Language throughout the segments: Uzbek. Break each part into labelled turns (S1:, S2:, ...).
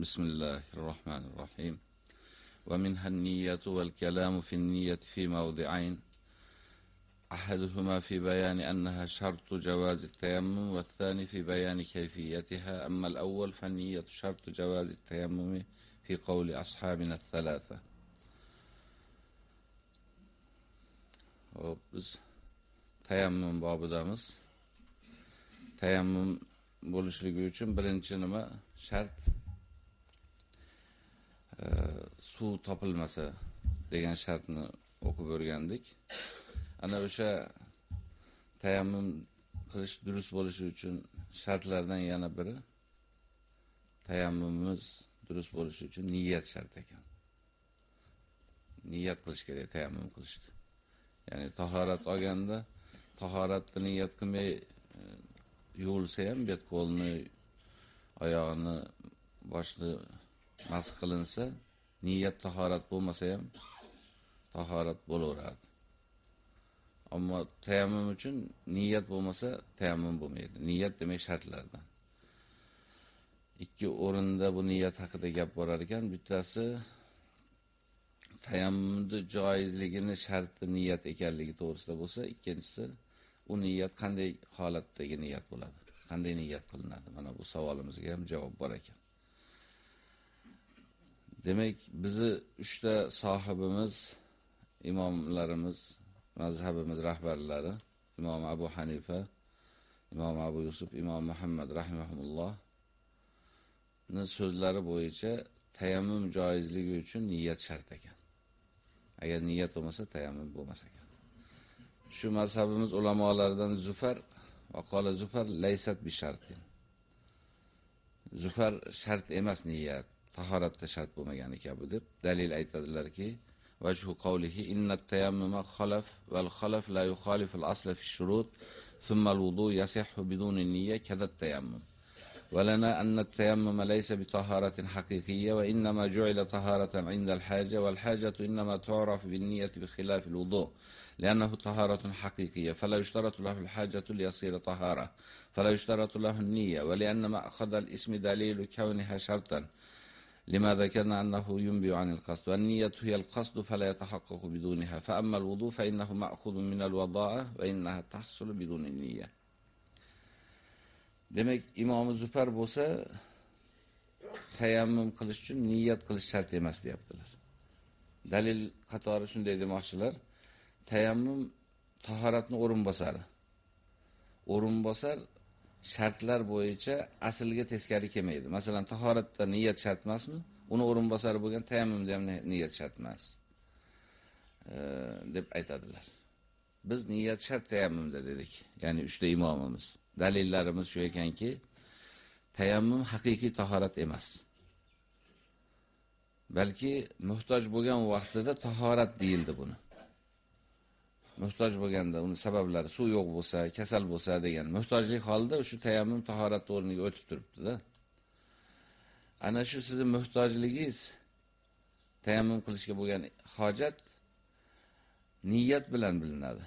S1: بسم الله الرحمن الرحيم. ومنها النية والكلام في النية في موضعين. أحدهما في بيان أنها شرط جواز التيمم والثاني في بيان كيفيتها. أما الأول فالنية شرط جواز التيمم في قول أصحابنا الثلاثة. biz tayammum bobidamiz. Tayammum bo'lishligi uchun birinchi nima shart suv topilmasa degan shartni o'qib o'rgandik. Ana o'sha tayammum qilish durust bo'lishi uchun shartlardan yana biri tayammumimiz durust bo'lishi uchun niyat shart ekan. Niyat qilish kerak tayammum qilishda. Ya'ni tahorat olganda tahoratni niyat qilmay e, yuvilsa ham bet qo'lni, oyog'ini, boshni mas qilinsa, niyat tahorat bo'lmasa ham tahorat bo'laveradi. Ammo tayammum uchun niyat bo'lmasa tayammum bo'lmaydi. Niyat demak shartlardan. Ikki o'rinda bu niyat haqida gap borar ekan, bittasi tayammumni joizligini sharti niyat ekanligi to'g'risida bo'lsa, ikkinchisi u niyat qanday holatdagi niyat bo'ladi? Qanday niyat qilinadi? Mana bu savolimizga ham javob bor ekan. Demak, bizni 3 ta sohibimiz, imomlarimiz, mazhabimiz rahbarlari, Imom Abu Hanifa, Imom Abu Yusuf, Imom Muhammad rahimahulloh ni so'zlari bo'yicha tayammum joizligi uchun niyat shart ekan. Agar niyat bo'lmasa tayammum bo'lmas ekan. Shu mazhabimiz ulamolaridan Zufar va qala Zufar laysat bi shartin. Zufar shart emas niyat, tahoratda shart bo'lmagani kabi deb dalil aytadilarki, qawlihi inna at-tayammuma khalaf wal khalaf la yukhalifu al-asla fi ash-shurut thumma al-wudu yasihhu biduni niyya kadha at-tayammum. ولنا أن التيمم ليس بطهارة حقيقية وإنما جعل طهارة عند الحاجة والحاجة إنما تعرف بالنية بخلاف الوضوء لأنه طهارة حقيقية. فلا يشترط له الحاجة ليصير طهارة فلا يشترط له النية ولأن ما أخذ الاسم دليل كونها شرطا. لما ذكرنا أنه ينبي عن القصد والنية هي القصد فلا يتحقق بدونها فأما الوضوء فإنه مأخذ من الوضاءة وإنها تحصل بدون النية Demak, Imom Zufar bo'lsa, tayammum qilish uchun niyat qilish shart emas deyaptilar. Dalil qatori shunday demoqchilar, tayammum tahoratni o'rin bosari. O'rin bosar shartlar bo'yicha aslga teskari kelmaydi. Masalan, tahoratda niyat shart emasmi? Uni o'rin bosari bo'lgan tayammumda ham niyat shart emas. E, deb aytadilar. Biz niyat shart tayammumda dedik. Ya'ni 3 ta imomimiz. dalillarimiz shu ekanki, tayammum haqiqiy tahorat emas. Balki muhtoj bo'lgan vaqtida tahorat deyildi buni. Muhtoj bo'lganda uni sabablari suv yo'q bo'lsa, kasal bo'lsa degan muhtojlik holida o'sha tayammum tahorat o'rniga o'tib turibdi-da. Ana shu sizning muhtojligingiz tayammum qilishga bo'lgan hojat niyat bilan bilinadi.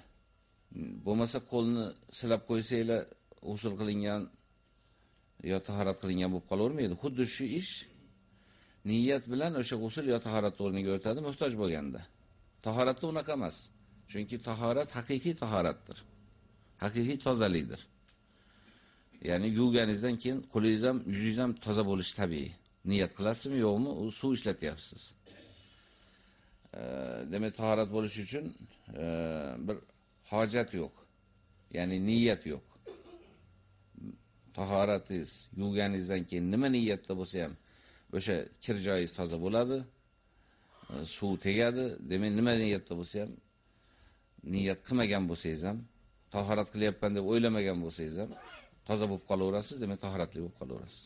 S1: Bo'lmasa qo'lni silab qo'ysanglar usul qilingan yo tahorat qilingan bo'lib qolavermaydi. Xuddi shu ish niyat bilan o'sha g'usul yo tahorat o'rniga o'tadi muhtoj bo'lganda. Tahoratda unaqa emas. Chunki tahorat haqiqiy tahoratdir. Haqiqiy tozalikdir. Ya'ni yuvganingizdan keyin qo'lingiz ham, yuzingiz ham toza bo'lishi tabiiy. Niyat qilasizmi, yo'qmi, u suv ishlatyapsiz. E, demak, tahorat bo'lish uchun e, bir hojat yo'q. Ya'ni niyat yo'q. tahoratingiz yuvganingizdan keyin nima niyatda bo'lsa ham o'sha kir joyingiz toza bo'ladi, e, suv tegadi. Demak, nima niyatda bo'lsa ham niyat qilmagan bo'lsangiz ham, tahorat qilyapman deb o'ylamagan bo'lsangiz ham toza bo'lib qolaverasiz, demak tahoratli bo'lib qolaverasiz.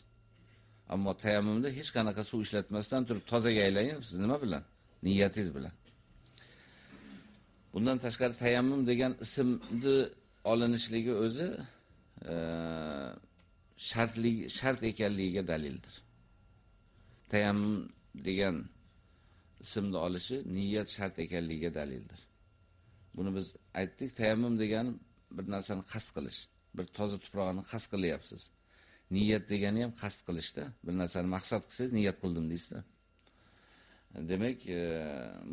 S1: Ammo tayammumda hech qanaqa suv ishlatmasdan turib tozaga aylanyapsiz nima bilan? Niyatingiz bilan. Bundan tashqari tayammum degan ismni olinishligi o'zi e, shartli shartlik shart ekanligiga dalildir. Tayammum degan ismni olishi niyat shart ekanligiga dalildir. Buni biz aytdik, tayammum degani bir narsani qasd qilish, bir toza tuproqni qasd qilyapsiz. Niyat degani ham qasd qilishda. Bir narsani maqsad qilsangiz, niyat qildim deysiz. Demak, e,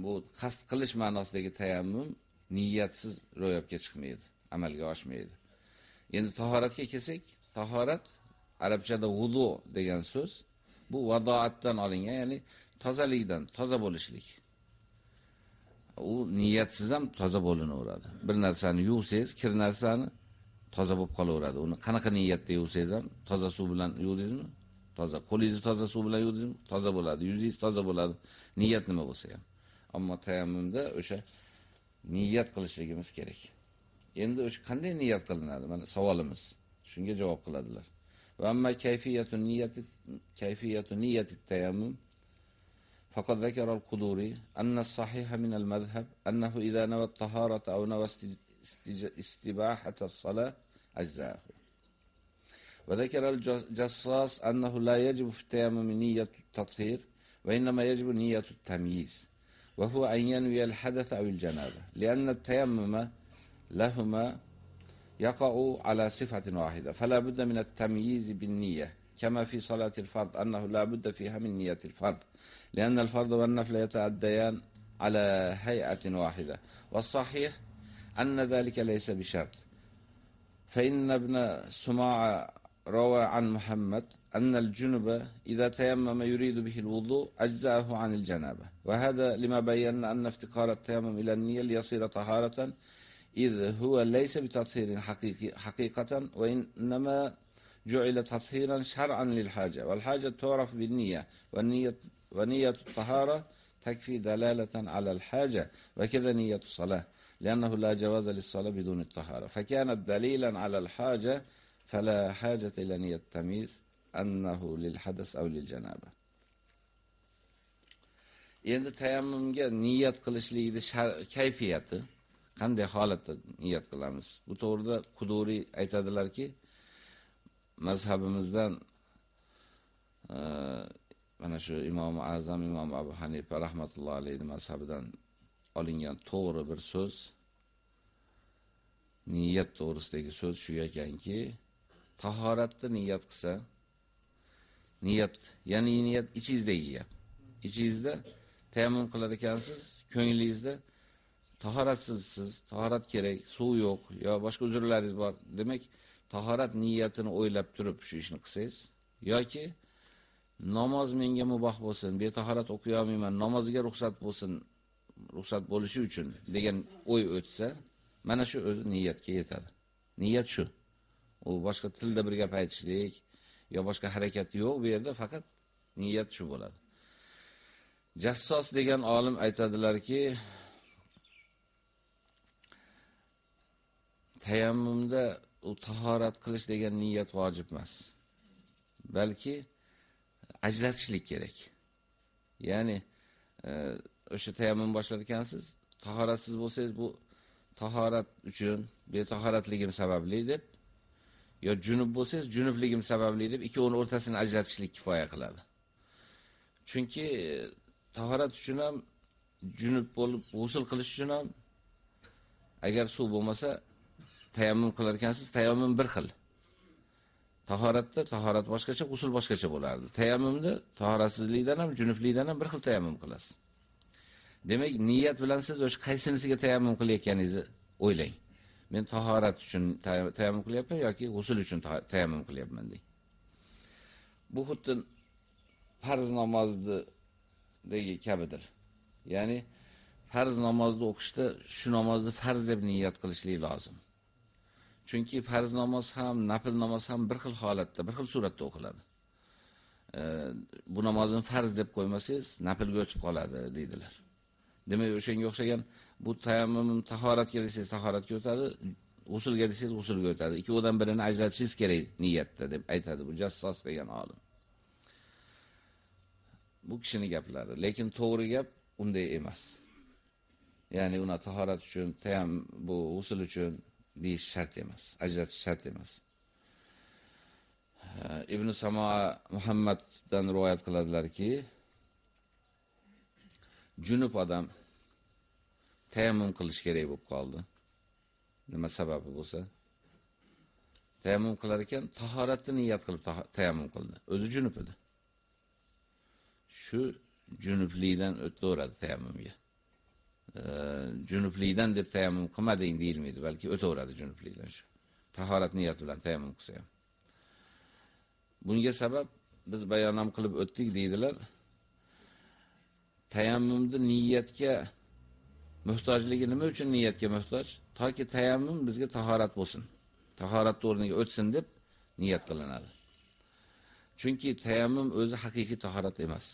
S1: bu qasd qilish ma'nosidagi tayammum niyatsiz ro'yobga chiqmaydi, amalga oshmaydi. Endi tahoratga kelsak, tahorat arabchada wudu degan so'z bu vadoatdan olingan, ya'ni tozalikdan, toza bo'lishlik. U niyatsiz ham toza bo'linaveradi. Bir narsani yuvsangiz, kir narsani toza bo'lib qolaveradi. Uni qanaqa niyatda yuvsangiz ham toza suv bilan yuvdingizmi? Toza. Qo'lingizni toza suv bilan yuvdingizmi? Toza bo'ladi. Yuzingiz toza bo'ladi. Niyat nima bo'lsa ham. Ammo tayammumda o'sha niyat qilishligimiz kerak. Endi o'sha qanday niyat qilinadi? Mana savolimiz. Shunga javob qiladilar. Va amma kayfiyatun niyati kayfiyatun niyati tayammum فقد ذكر القدوري أن الصحيح من المذهب أنه إذا نوى الطهارة أو نوى استباحة الصلاة أجزاه. وذكر الجصاص أنه لا يجب في التيمم نية التطهير وإنما يجب نية التمييز وهو أن ينوي الحدث أو الجنابة لأن التيمم لهما يقع على صفة واحدة فلا بد من التمييز بالنية كما في صلاة الفرض أنه لا بد فيها من نية الفرض. لأن الفرض والنفل يتعديان على هيئة واحدة. والصحيح أن ذلك ليس بشرط. فإن ابن سماع روى عن محمد أن الجنب إذا تيمم يريد به الوضوء أجزأه عن الجنابة. وهذا لما بينا أن افتقار التيمم إلى النية ليصير طهارة إذ هو ليس بتطهير حقيقي حقيقة وإنما جعل تطهيرا شرعا للحاجة. والحاجة تعرف بالنية والنية, ونية الطهارة تكفي دلالة على الحاجة وكذا نية الصلاة لأنه لا جواز للصلاة بدون الطهارة فكانت دليلا على الحاجة فلا حاجة إلى نية التمييز أنه للحدث أو للجنابة endi tayammumga niyat qilishlikni kayfiyati qanday holatda niyat qilamiz bu to'g'rida Quduriy aytadilarki mazhabimizdan e, mana shu Imom Azam Imom Abu Hanifa rahmatullohi alayhi mazhabidan olingan to'g'ri bir so'z niyat to'g'risidagi so'z shu ekanki, tahoratni niyat qilsa, niyat, ya'ni niyat ichingizdagi gap. Ichingizda tayammum qilar ekansiz, ko'nglingizda tahoratsizsiz, tahorat kerak, suv yo'q yo boshqa uzrlaringiz bor. Demak, tahorat niyatini o'ylab turib shu ishni qilsangiz yoki namoz menga muboh bo'lsin, betahorat o'qiy olmayman, namozga ruxsat bo'lsin, ruxsat bo'lishi uchun degan o'y o'tsa, mana shu o'zi niyatga yetadi. Niyat shu. U boshqa tilda bir gap aytishlik yo boshqa harakat yo'q bu yerda, faqat niyat shu bo'ladi. Jassos degan olim aytadilarki, tayammumda u tahorat qilish degan niyat vojib emas. Balki ajratishlik kerak. Ya'ni e, o'sha tayammum boshlar ekansiz, tahoratsiz bo'lsangiz bu tahorat uchun betahoratligim sababli deb yo junub bo'lsangiz junubligim sababli deb ikkovining o'rtasini ajratishlik kifoya qiladi. Chunki e, tahorat uchun ham junub bo'lib g'usl qilish uchun ham agar suv bo'lmasa tayammum qilar ekansiz, tayammum bir xil. Tahoratda tahorat boshqacha, usul boshqacha bo'lardi. Tayammumda tahoratsizlikdan ham, junublikdan ham bir xil tayammum qilasiz. Demak, niyat bilan siz o'sha qaysinisiga tayammum qilayotganingizni o'ylang. Men tahorat uchun tayammum qilyapman yoki usul uchun tayammum qilyapman deng. Bu xuddi farz namozdagi kabidir. Ya'ni farz namozni o'qishda shu namozni farz deb niyat qilishlik lozim. Chunki farz namoz ham, nafl namoz ham bir xil holatda, bir xil suratda o'qiladi. E, bu namozni farz deb qo'ymasangiz, naflga o'tib qoladi deydilar. Demak, o'shanga o'xshagan bu tayammum tahoratga desangiz tahoratga o'tadi, g'usulga desangiz g'usulga o'tadi. Ikkovidan birini ajratishingiz kerak niyatda deb aytadi bu jassos degan olim. Bu kishini gaplari, lekin to'g'ri gap unday emas. Ya'ni uni tahorat uchun, tayam bu g'usul uchun deyish shart emas, ajratish shart emas. Ibn Samoa Muhammaddan rivoyat qiladilarki, junub odam tayammum qilish kerak bo'lib qoldi. Nima sababi bo'lsa, tayammum qilar ekan, tahoratni niyat qilib tayammum qildi. O'zi junub edi. Shu junublikdan o'taveradi tayammumga. Junublikdan deb tayammum qilmading deyilmaydi, balki o'taveradi junublikdan shu. Tahorat niyat bilan tayammum qilsa ham. Bunga sabab biz bayon ham qilib o'tdik deydilar. Tayammumni niyatga muhtojligi nima uchun niyatga muhtoj? Toki tayammum bizga tahorat bo'lsin. Tahorat o'rniga o'tsin deb niyat qilinadi. Chunki tayammum o'zi haqiqiy tahorat emas.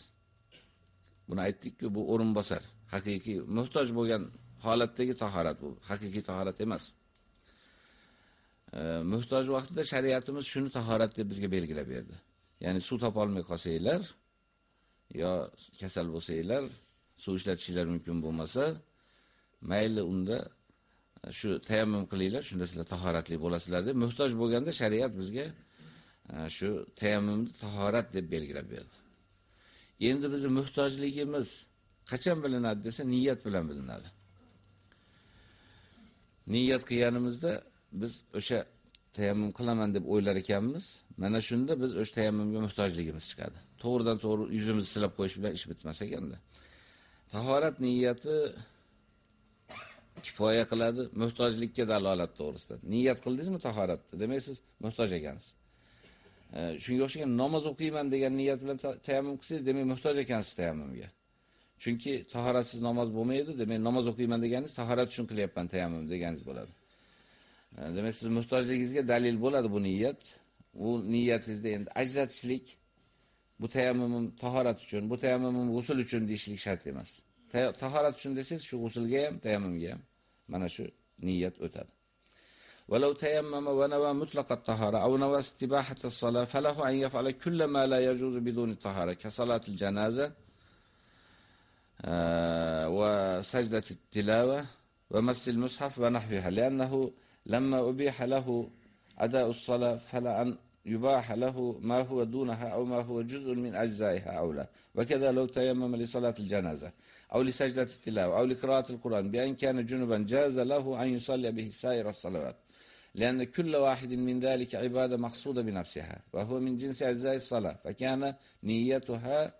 S1: Buni aytdik-ku, bu o'rin bosar. Haqiqiy muhtoj bo'lgan holatdagi tahorat bu, haqiqiy tahorat emas. E, muhtoj vaqtida shariatimiz shuni tahorat deb bizga belgilab berdi. Ya'ni suv topa olmay qolsanglar yo kasal bo'lsanglar, suv ishlatishinglar mumkin bo'lmasa, mayli unda e, shu tayammum qilinglar, shunda sizlar tahoratli bo'lasizlar deb muhtoj bo'lganda shariat bizga e, shu tayammumni tahorat deb belgilab berdi. Endi bizning muhtojligimiz qachon bilinadi desa, niyat bilan bilinadi. Niyat qilganimizda biz o'sha tayammum qilaman deb o'ylar ekanmiz. Mana shunda biz o'sha tayammumga muhtojligimiz chiqadi. To'g'ridan to'g'ri yuzimizni silab qo'yish bilan ish bitmas ekanda. Tahorat niyati kifoya qiladi muhtojlikka dalolat to'g'risida. Niyat qildingizmi tahoratni? Demak siz muhtoj ekansiz. E, shunga o'xshagan namoz o'qiyman degan niyat bilan tayammum qilsangiz, demak muhtoj ekansiz tayammumga. Chunki tahoratsiz namoz bo'lmaydi, demak namoz o'qiyman deganingiz tahorat uchun qilyapman tayammum deganingiz bo'ladi. E, demak siz muhtojligingizga dalil bo'ladi bu niyat. U niyatingizda endi ajratishlik bu tayammumim tahorat uchun, bu tayammumim g'usl uchun deyishlik shart emas. Tahorat uchun desangiz, shu g'uslga ham, tayammumga ham mana shu niyat o'tadi. ولو تيمم ونوى مطلق الطهارة أو نوى استباحة الصلاة فله أن يفعل كل ما لا يجوز بدون الطهارة كصلاة الجنازة وسجدة التلاوة ومس المصحف ونحوها لأنه لما أبيح له أداء الصلاة فلا أن يباح له ما هو دونها أو ما هو جزء من أجزائها أو لا. وكذا لو تيمم لصلاة الجنازة أو لسجدة التلاوة أو لقراءة القرآن بأن كان جنبا جاز له أن يصلي به سائر الصلوات. لأن كل واحد من ذلك عبادة مقصودة بنفسها وهو من جنس أجزاء الصلاة فكان نيتها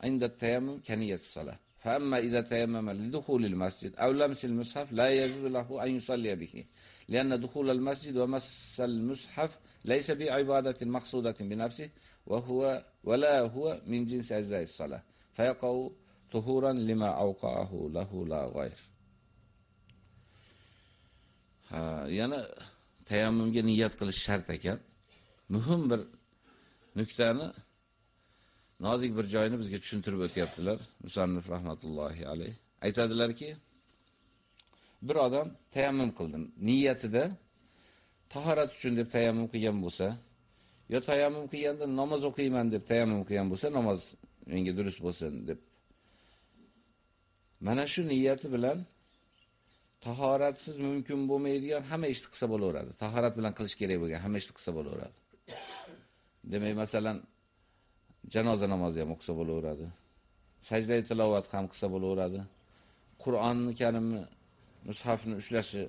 S1: عند التيمم كنية الصلاة. فأما إذا تيمم لدخول المسجد أو لمس المصحف لا يجوز له أن يصلي به لأن دخول المسجد ومس المصحف ليس بعبادة مقصودة بنفسه وهو ولا هو من جنس أجزاء الصلاة. فيقع طهورا لما أوقعه له لا غير. yana tayammumga niyat qilish shart ekan. Muhim bir nuqtani nozik bir joyini bizga tushuntirib o'tyaptilar. Musannif rahmatullohi alayh. Aytadilarki, bir odam tayammum qildi. Niyatida tahorat uchun deb tayammum qilgan bo'lsa, yo tayammum qilganda namoz o'qiyman deb tayammum qilgan bo'lsa, namoz menga durust bo'lsin deb. Mana shu niyati bilan tahoratsiz mumkin bo'lmaydigan hamma ishni qilsa bo'laveradi. Tahorat bilan qilish kerak bo'lgan hamma ishni qilsa bo'laveradi. Demak, masalan, janoza namozi ham o'qisa bo'laveradi. Sajda tilovat ham qilsa bo'laveradi. Qur'onni karimni mushafni ushlashi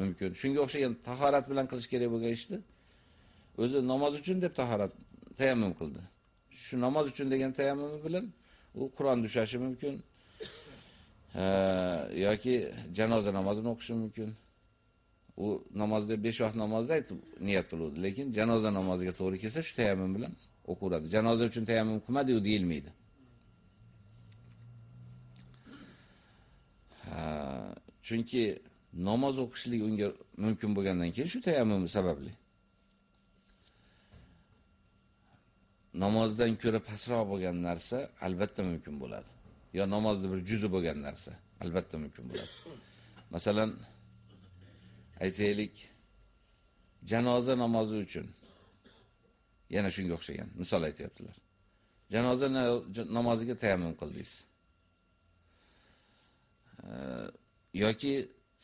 S1: mumkin. Shunga o'xshagan tahorat bilan qilish kerak bo'lgan ishni o'zi namoz uchun deb tahorat tayammum qildi. Shu namoz uchun degan tayammumi bilan u Qur'on ushlashi mumkin. yoki janoza namozini o'qishi mumkin. U namozda 5 vaqt namozda aytib niyat qiluvdi, lekin janoza namoziga to'g'ri kelsa shu tayammum bilan o'qiradi. Janoza uchun tayammum qilmadiyu deyilmaydi. Chunki namoz o'qishlik unga mumkin bo'lgandan keyin shu tayammum sababli. namozdan ko'ra pastroq bo'lgan narsa albatta mumkin bo'ladi. yo namozni bir juzi bo'lgan narsa albatta mumkin bo'ladi. Masalan, aytaylik, janoza namozi uchun yana shunga o'xshagan misol aytyaptilar. Janoza namoziga tayammum qildingiz. yoki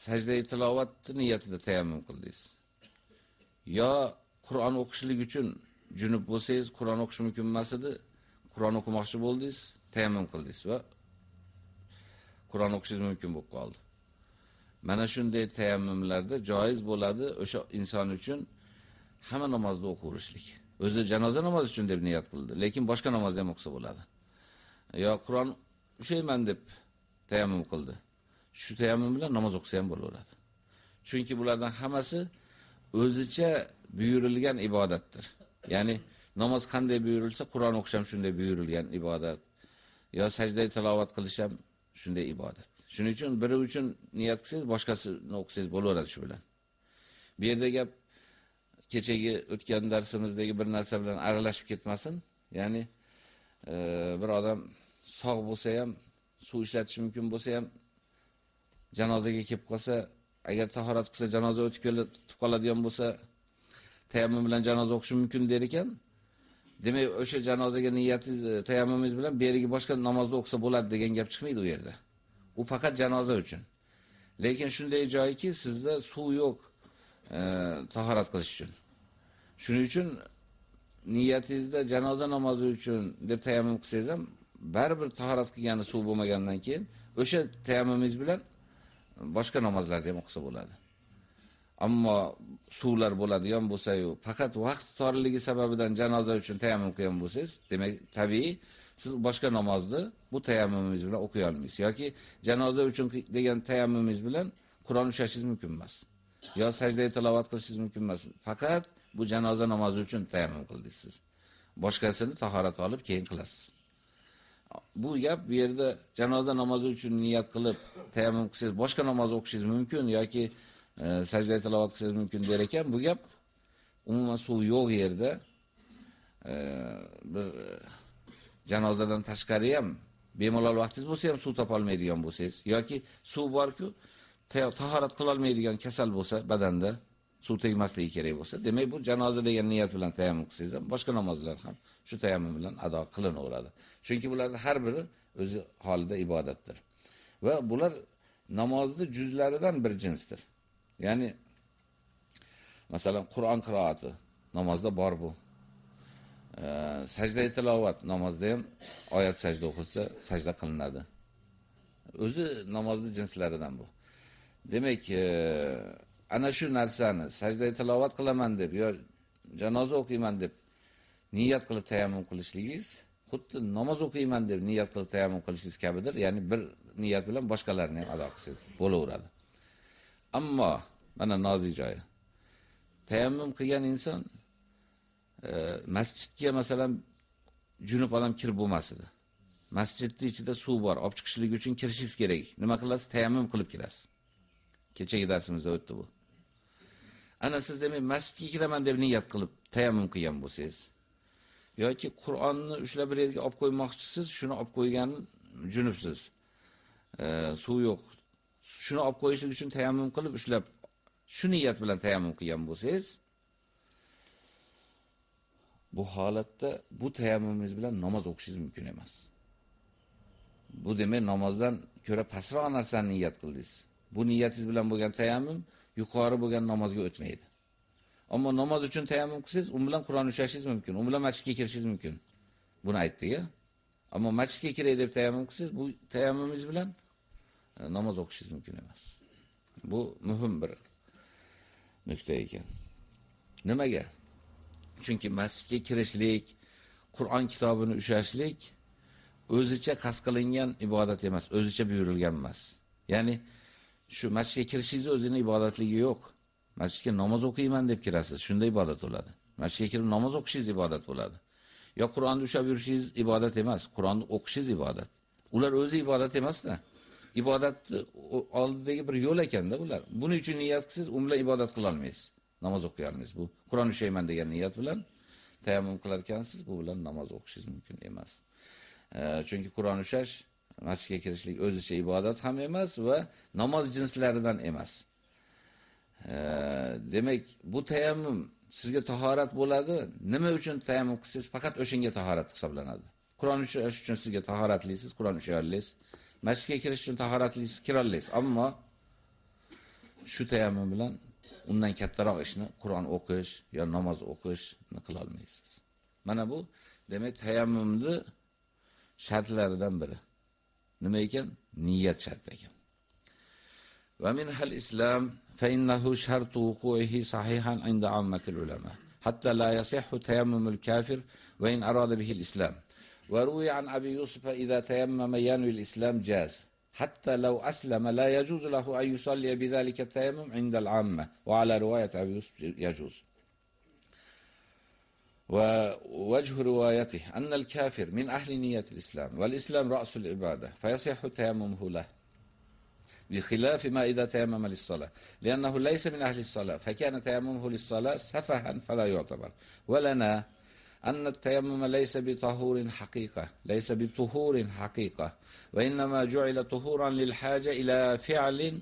S1: sajda tilovat niyatida tayammum qildingiz. yo Qur'on o'qishlik uchun junub bo'lsangiz, Qur'on o'qish mumkin emas edi, Qur'on o'qimoqchi bo'ldingiz, tayammum qildingiz va Qur'on o'qishingiz mumkin bo'lib qoldi. Mana shunday tayammumlarda joiz bo'ladi o'sha inson uchun hamma namozni o'qiverishlik. O'zi janoza namozi uchun deb niyat qildi, lekin boshqa namoz ham o'qisa bo'ladi. Yo Qur'on o'shayman deb tayammum qildi. Shu tayammum bilan namoz o'qisa ham bo'laveradi. Chunki bulardan hammasi o'zicha buyurilgan ibodatdir. Ya'ni namoz qanday buyurilsa, Qur'on o'qish ham shunday buyurilgan ibodat. Yo sajda tilovat qilish ham shunday ibodat. Shuning uchun biri uchun niyat qilsangiz, boshqasini o'qisangiz bo'laveradi shu bilan. Bu yerda gap kechagi o'tgan darsimizdagi bir narsa bilan aralashib ketmasin. Ya'ni e, bir odam sog' bo'lsa ham, suv ishlatish mumkin bo'lsa ham janozaga kelib qolsa, agar tahorat qilsa janoza o'tib kelib qoladigan bo'lsa, tayammum bilan janoza o'qishi mumkin der ekan. Demak, o'sha janozaga niyatingiz, tayammumingiz bilan berigi boshqa namozni o'qisa bo'ladi degan gap chiqmaydi u yerda. U faqat janoza uchun. Lekin shunday joyki sizda suv yo'q e, tahorat qilish uchun. Shuning uchun niyatingizda janoza namozi uchun deb tayammum qilsangiz ham baribir tahorat qilgani suv bo'lmagandan keyin o'sha tayammumingiz bilan boshqa namozlarni ham o'qisa bo'ladi. Ammo suvlar bo'ladigan bo'lsa-yu, faqat vaqt torligi sababidan janoza uchun tayammum qilgan bo'lsangiz, demak tabiiy siz boshqa namozni bu tayammumingiz bilan o'qiy olmaysiz yoki janoza uchun degan tayammumingiz bilan Qur'on ushlashingiz mumkin emas. Yo sajda tilovat qilishingiz mumkin emas. Faqat bu janoza namozi uchun tayammum qildingiz siz. Boshqasini tahorat olib keyin qilasiz. Bu gap bu yerda janoza namozi uchun niyat qilib tayammum qilsangiz boshqa namoz o'qishingiz mumkin yoki e, sajda tilovat qilsangiz mumkin der ekan, bu gap umuman suv yo'q yerda e, bir e, janozadan tashqari ham bemalol vaqtingiz bo'lsa ham suv topa olmaydigan bo'lsangiz yoki suv bor-ku, tahorat qila olmaydigan kasal bo'lsa badanda suv tegmasligi kerak bo'lsa, demak bu janoza degan niyat bilan tayammum qilsangiz ham boshqa namozlar ham shu tayammum bilan ado qilinaveradi. Chunki bularning har biri o'zi holida ibodatdir. Va bular namozning juzlaridan bir jinsdir. Ya'ni masalan Qur'on qiroati namozda bor bu. sajda tilovat namozda ham oyat sajda o'qilsa sajda qilinadi. O'zi namozning jinslaridan bu. Demak, e, ana shu narsani sajda tilovat qilaman deb yo janoza o'qiyman deb niyat qilib tayammum qilishligingiz xuddi namoz o'qiyman deb niyat qilib tayammum qilishingiz kabidir. Ya'ni bir niyat bilan boshqalarni ham ado qilsangiz bo'laveradi. Ammo mana nozik joyi. Tayammum qilgan inson e, masjidga masalan junub odam kirib bo'lmasdi. Masjidning ichida suv bor, olib chiqishlik uchun kirishingiz kerak. Nima qilasiz? Tayammum qilib kirasiz. Kechagi darsimizda o'tdi bu. Ana siz demak masjidga kiraman deb niyat qilib tayammum qilgan bo'lsangiz, yoki Qur'onni ushlab bir yerga olib qo'ymoqchisiz, shuni olib qo'ygan junubsiz. E, suv yo'q. Shuni olib qo'yishlik uchun tayammum qilib ushlab shu niyat bilan tayammum qilgan bo'lsangiz, bu holatda bu tayammumingiz bilan namoz o'qishingiz mumkin emas. Bu demak namozdan ko'ra pastroq narsani niyat qildingiz. Bu niyatingiz bilan bo'lgan tayammum yuqori bo'lgan namozga o'tmaydi. Ammo namoz uchun tayammum qilsangiz, u bilan Qur'on o'qishingiz mumkin, u bilan masjidga kirishingiz mumkin. Buni aytdik-ku. Ammo masjidga kiray deb tayammum qilsangiz, bu tayammumingiz bilan e, namoz o'qishingiz mumkin emas. Bu muhim bir nuqta ekan. Nimaga? Chunki masjidga kirishlik, Qur'on kitobini ushlashlik o'zicha qas qilingan ibodat emas, o'zicha buyurilgan emas. Ya'ni shu masjidga kirishingiz o'zining ibodatligi yo'q. Masjidga namoz o'qiyman deb kirasiz, shunday ibodat bo'ladi. Masjidga kirib namoz o'qishingiz ibodat bo'ladi. Yo Qur'onni ushlab yurishingiz ibodat emas, Qur'onni o'qishingiz ibodat. Ular o'zi ibodat emas-da. Ibodatni oldidagi bir yo'l ekanda ular. Buning uchun niyat qilsiz, u bilan ibodat qila olmaysiz. namoz o'qiyamiz. Bu Qur'on ushlayman degan niyat bilan tayammum qilar ekansiz, bu bilan namoz o'qishingiz mumkin emas. E, chunki Qur'on ushash masjidga kirishlik o'zicha ibodat ham emas va namoz jinslaridan emas. E, demak, bu tayammum sizga tahorat bo'ladi. Nima uchun tayammum qilsangiz, faqat o'shanga tahorat hisoblanadi. Qur'on o'qish uchun sizga tahoratlisiz, Qur'on ushay olasiz. Masjidga kirish uchun tahoratlisiz, kira olasiz. Ammo shu tayammum bilan undan kattaroq ishni Qur'on o'qish yo namoz o'qishni qila olmaysiz. Mana bu demak tayammumni shartlaridan biri. Nima ekan? Niyat shart ekan. Va min hal islam fa innahu shartu wuqu'ihi sahihan inda ammatil ulama. حتى لا يصح تيمم الكافر وإن أراد به الإسلام وروي عن أبي يوسف إذا تيمم ينوي الإسلام جاز حتى لو أسلم لا يجوز له أن يصلي بذلك التيمم عند العامة وعلى رواية أبي يوسف يجوز ووجه روايته أن الكافر من أهل نية الإسلام والإسلام رأس العبادة فيصح تيممه له بخلاف ما إذا تيمم للصلاة لأنه ليس من أهل الصلاة فكان تيممه للصلاة سفها فلا يعتبر. ولنا أن التيمم ليس بطهور حقيقة ليس بطهور حقيقة وإنما جعل طهورا للحاجة إلى فعل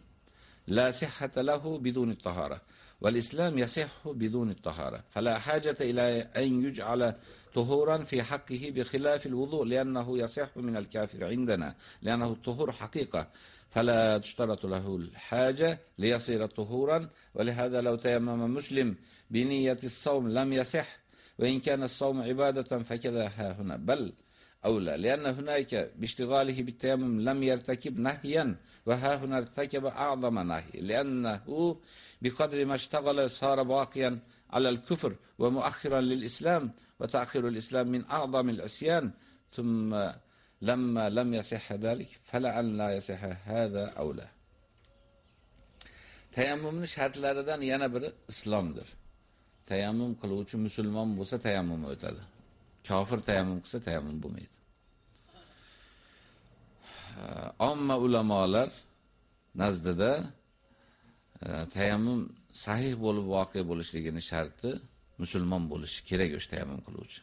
S1: لا صحة له بدون الطهارة. والإسلام يصح بدون الطهارة. فلا حاجة إلى أن يجعل طهورا في حقه بخلاف الوضوء لأنه يصح من الكافر عندنا لأنه الطهور حقيقة. فلا تشترط له الحاجة ليصير طهورا ولهذا لو تيمم مسلم بنية الصوم لم يصح وإن كان الصوم عبادة فكذا ها هنا. بل أولى لأن هناك باشتغاله بالتيمم لم يرتكب نهيا وها هنا ارتكب أعظم نهي لأنه بقدر ما اشتغل صار باقيا على الكفر ومؤخرا للإسلام وتأخير الإسلام من أعظم العصيان ثم لما لم يصح ذلك فلعل لا يصح هذا أولى tayammumni shartlaridan yana biri islomdir. Tayammum qiluvchi musulmon bo'lsa tayammum o'tadi. Kofir tayammum qilsa tayammum bo'lmaydi. Omma ulamolar nazdida e, tayammum sahih bo'lib voqe bo'lishligini sharti musulmon bo'lishi kerak o'sha tayammum qiluvchi.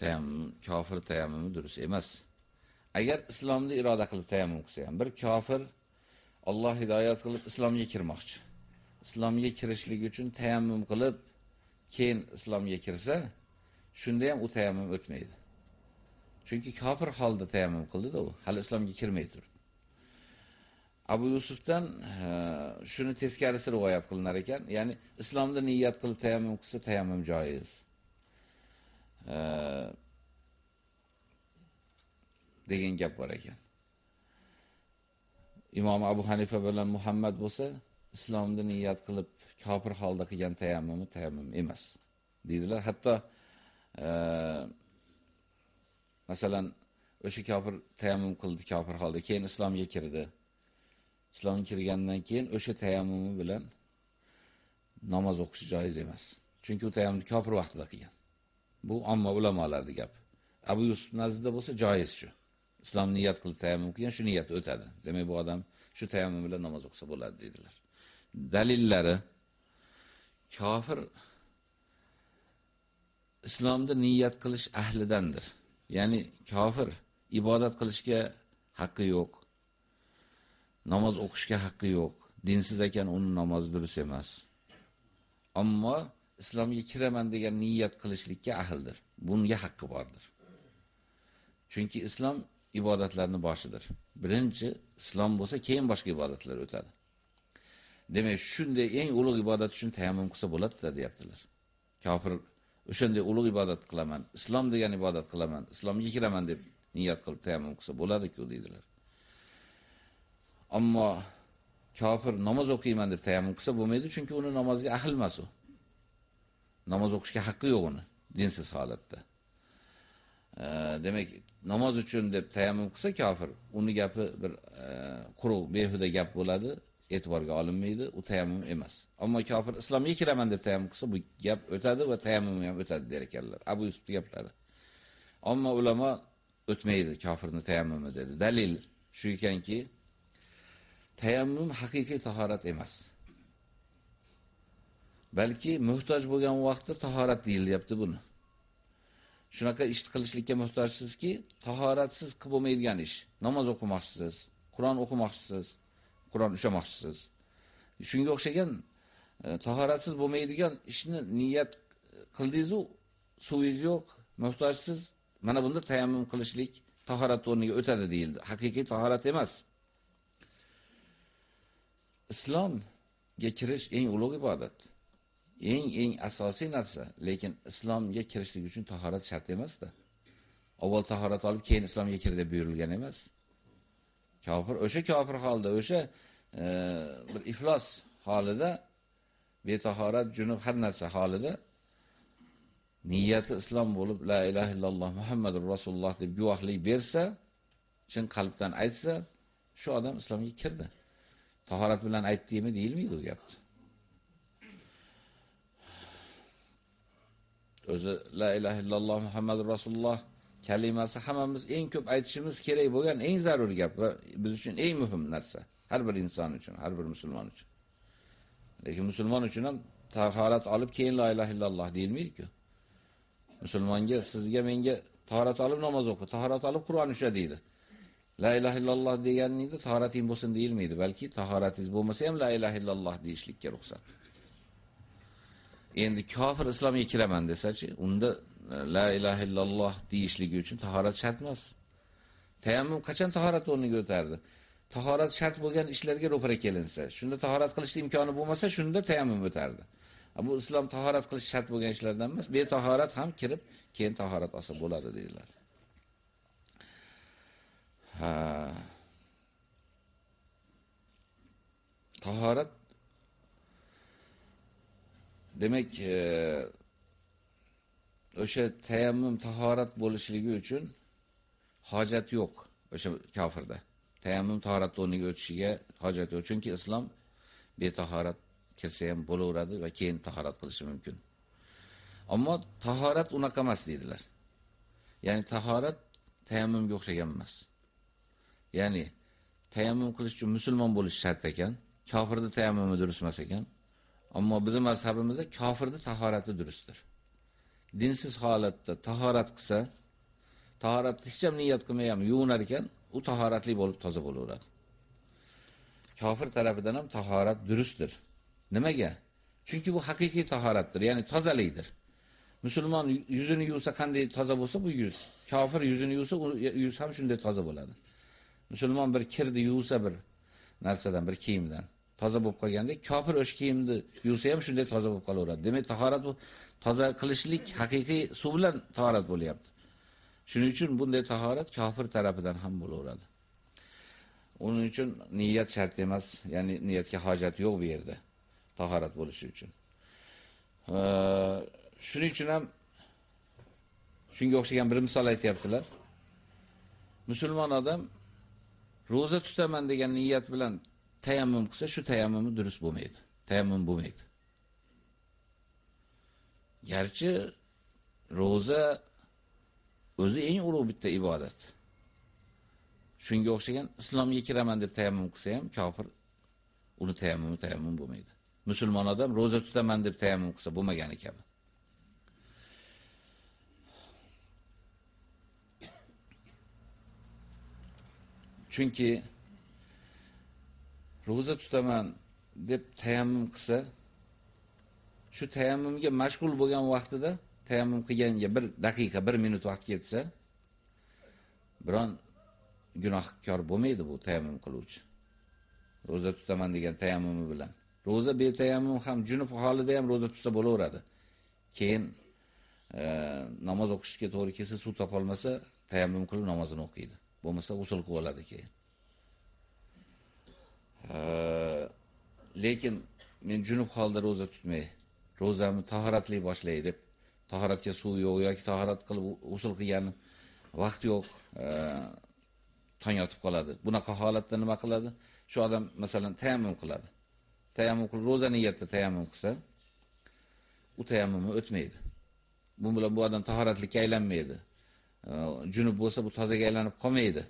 S1: Tayammum kofir tayammumi durust emas. Agar islomni iroda qilib tayammum qilsa ham bir kofir Alloh hidoyat qilib islomga kirmoqchi. Islomga kirishligi uchun tayammum qilib, keyin islomga kirsa, shunda ham u tayammum o'tmaydi. Chunki kofir holda tayammum qildi-da u, hali islomga kirmay turdi. Abu Yusufdan shuni teskarisi rivoyat qilinar ekan, ya'ni islomda niyat qilib tayammum qilsa tayammum joiz. degan gap bor ekan. Imom Abu Hanifa bilan Muhammad bo'lsa, islomda niyat qilib kofir holda qilgan tayammumi tayammum emas. Deydilar, hatto masalan, o'sha kofir tayammum qildi kofir holda, keyin islomga kirdi. Islomga kirgandan keyin o'sha tayammumi bilan namoz o'qish joiz emas. Chunki u tayammumni kofir vaqtida qilgan. Bu omma ulamolarning gapi. Abu Yusuf nazdida bo'lsa joiz shu. islom niyat qilib tayammum qilgan, shu niyat o'tadi. Demak, bu odam shu tayammum bilan namoz o'qisa bo'ladi dedilar. Dalillari kofir islomda niyat qilish ahlidandir. Ya'ni kofir ibodat qilishga haqqi yo'q. Namoz o'qishga haqqi yo'q. Dinsiz ekan uni namozi durust emas. Ammo islomga kiraman degan niyat qilishlikka ahildir. Bunga haqqi bordir. Chunki islom ibodatlarning boshidir. Birinchi islom bo'lsa, keyin boshqa ibodatlar o'tadi. Demak, shunday eng ulug' ibodat uchun tayammum qilsa bo'ladi-da, deyaptilar. Kofir o'shanday ulug' ibodat qilaman, islom degan ibodat qilaman, islomga kiraman deb niyat qilib tayammum qilsa bo'ladi-ku deydilar. Ammo kofir namoz o'qiyman deb tayammum qilsa bo'lmaydi, chunki uni namozga ahil emas u. Namoz o'qishga haqqi yo'q uni dinsiz holatda. demak, namoz uchun deb tayammum qilsa kofir, uni gapi bir e, quruq, behuda gap bo'ladi, e'tiborga olinmaydi, u tayammum emas. Ammo kofir islomga kiraman deb tayammum qilsa, bu gap o'tadi va tayammum ham o'tadi der ekanlar. Abu Yusufning gaplari. Ammo ulamo o'tmaydi kofirni tayammumi dedi. Dalil shu ekanki, tayammum haqiqiy tahorat emas. Balki muhtoj bo'lgan vaqtda tahorat deyilyapti buni. shunaqa ish qilishlikka muhtojsizki, tahoratsiz qilib bo'lmaydigan ish. Namoz o'qimoqchisiz, Qur'on o'qimoqchisiz, Qur'on ushlamoqchisiz. Shunga o'xshagan e, tahoratsiz bo'lmaydigan ishni niyat e, qildingiz-u, suvingiz yo'q, muhtojsiz. Mana bunda tayammum qilishlik tahorat o'rniga o'tadi deyildi. Haqiqiy tahorat emas. Islomga kirish eng ulug' ibodat. eng eng asosiy narsa, lekin islomga kirishlik uchun tahorat shart emas-da. Avval tahorat olib, keyin islomga kir deb buyurilgan emas. Kofir o'sha kofir holda, o'sha e, bir iflos holida betahorat, junub har narsa holida niyati islom bo'lib la ilaha illalloh muhammadur rasululloh deb guvohlik bersa, chin qalbdan aytsa, shu odam islomga kirdi. Tahorat bilan aytdimi deyilmaydi u gapni. O'zi la ilaha illalloh muhammadur rasululloh kalimasi hammamiz eng ko'p aytishimiz kerak bo'lgan eng zarur gap va biz uchun eng muhim narsa. Har bir inson uchun, har bir musulmon uchun. Lekin musulmon uchun ham tahorat olib keyin la ilaha illalloh deyilmaydi-ku. Musulmonga sizga menga tahorat olib namoz o'qi, tahorat olib Qur'on o'sha deydi. La ilaha illalloh deganingda tahorating bo'lsin deyilmaydi, balki tahoratingiz bo'lmasa ham la ilaha illalloh deyishlikka ruxsat. Endi kofir islomga kiraman desachi, unda la ilaha illalloh deyishligi uchun tahorat shart emas. Tayammum qachon tahorat o'rniga o'tardi? Tahorat shart bo'lgan ishlarga ro'para kelinsa, shunda tahorat qilishning imkoni bo'lmasa, shunda tayammum o'tardi. Bu islom tahorat qilish shart bo'lgan ishlardan emas, betahorat ham kirib, keyin tahorat olsa bo'ladi dedilar. Ha. Tahorat demak, e, o'sha tayammum tahorat bo'lishligi uchun hojat yo'q o'sha kofirda. Tayammum tahorat o'rniga o'tishiga hojat yo'q, chunki islom betahorat kirsa ham bo'laveradi va keyin tahorat qilishi mumkin. Ammo tahorat unaqa emas dedilar. Ya'ni tahorat tayammumga o'xshagan emas. Ya'ni tayammum qilish uchun musulmon bo'lish shart ekan, kofirda tayammumi durust emas ekan. Ammo bizning mazhabimizda kofirda tahorati durustdir. Dinsiz holatda tahorat qilsa, tahorat hech ham niyat qilmay ham yuvinar ekan, u tahoratli bo'lib toza bo'laveradi. Kofir tarafidan ham tahorat durustdir. Nimaga? Chunki bu haqiqiy tahoratdir, ya'ni tozalikdir. Musulmon yuzini yuvsa qanday toza bo'lsa bu yuz, kofir yuzini yuvsa u yuz ham shunday toza bo'ladi. Musulmon bir kirdi yuvsa bir narsadan, bir kiyimdan toza bo'lib qolganda, kofir o'sha kiyimni yuvsa ham shunday toza bo'lib qolaveradi. Demak, tahorat bu toza qilishlik haqiqiy suv bilan tahorat bo'lyapti. Shuning uchun bunday tahorat kofir tarafidan ham bo'laveradi. Uning uchun niyat shart emas, ya'ni niyatga hojat yo'q bu yerda. Tahorat bo'lishi uchun. Shuning uchun ham shunga o'xshagan bir misol aytayaptilar. Musulmon odam roza tutaman degan niyat bilan tayammum qilsa, shu tayammumi durust bo'lmaydi. Tayammum bo'lmaydi. Garchi roza o'zi eng ulug' bitta ibodat. Shunga o'xshagan islomga kiraman deb tayammum qilsa ham kofir uni tayammumi tayammum bo'lmaydi. Musulmon odam roza tutaman deb tayammum qilsa bo'lmagani kabi. Chunki roza tutaman deb tayammum qilsa, shu tayammumga mashg'ul bo'lgan vaqtida tayammum qilganga bir daqiqa, bir minut vaqt ketsa, biron gunohkor bo'lmaydi bu tayammum qiluvchi. Roza tutaman degan tayammumi bilan. Roza betayammum ham junub holida ham roza tutsa bo'laveradi. Keyin e, namoz o'qishga to'g'ri kelsa, suv topolmasa, tayammum qilib namozini o'qiydi. Bo'lmasa usul qilib oladi keyin. E, lekin men junub holda roza tutmay, rozamni tahoratli boshlay deb tahoratga suv yo'q yoki tahorat qilib usul qilgan vaqt yo'q, e, tong yotib qoladi. Bunaqa holatda nima qiladi? Shu odam masalan tayammum qiladi. Tayammum qilib roza niyatda tayammum qilsa, u tayammumi o'tmaydi. Bu bilan bu odam tahoratlikka aylanmaydi. E, junub bo'lsa bu tozaga aylanib qolmaydi.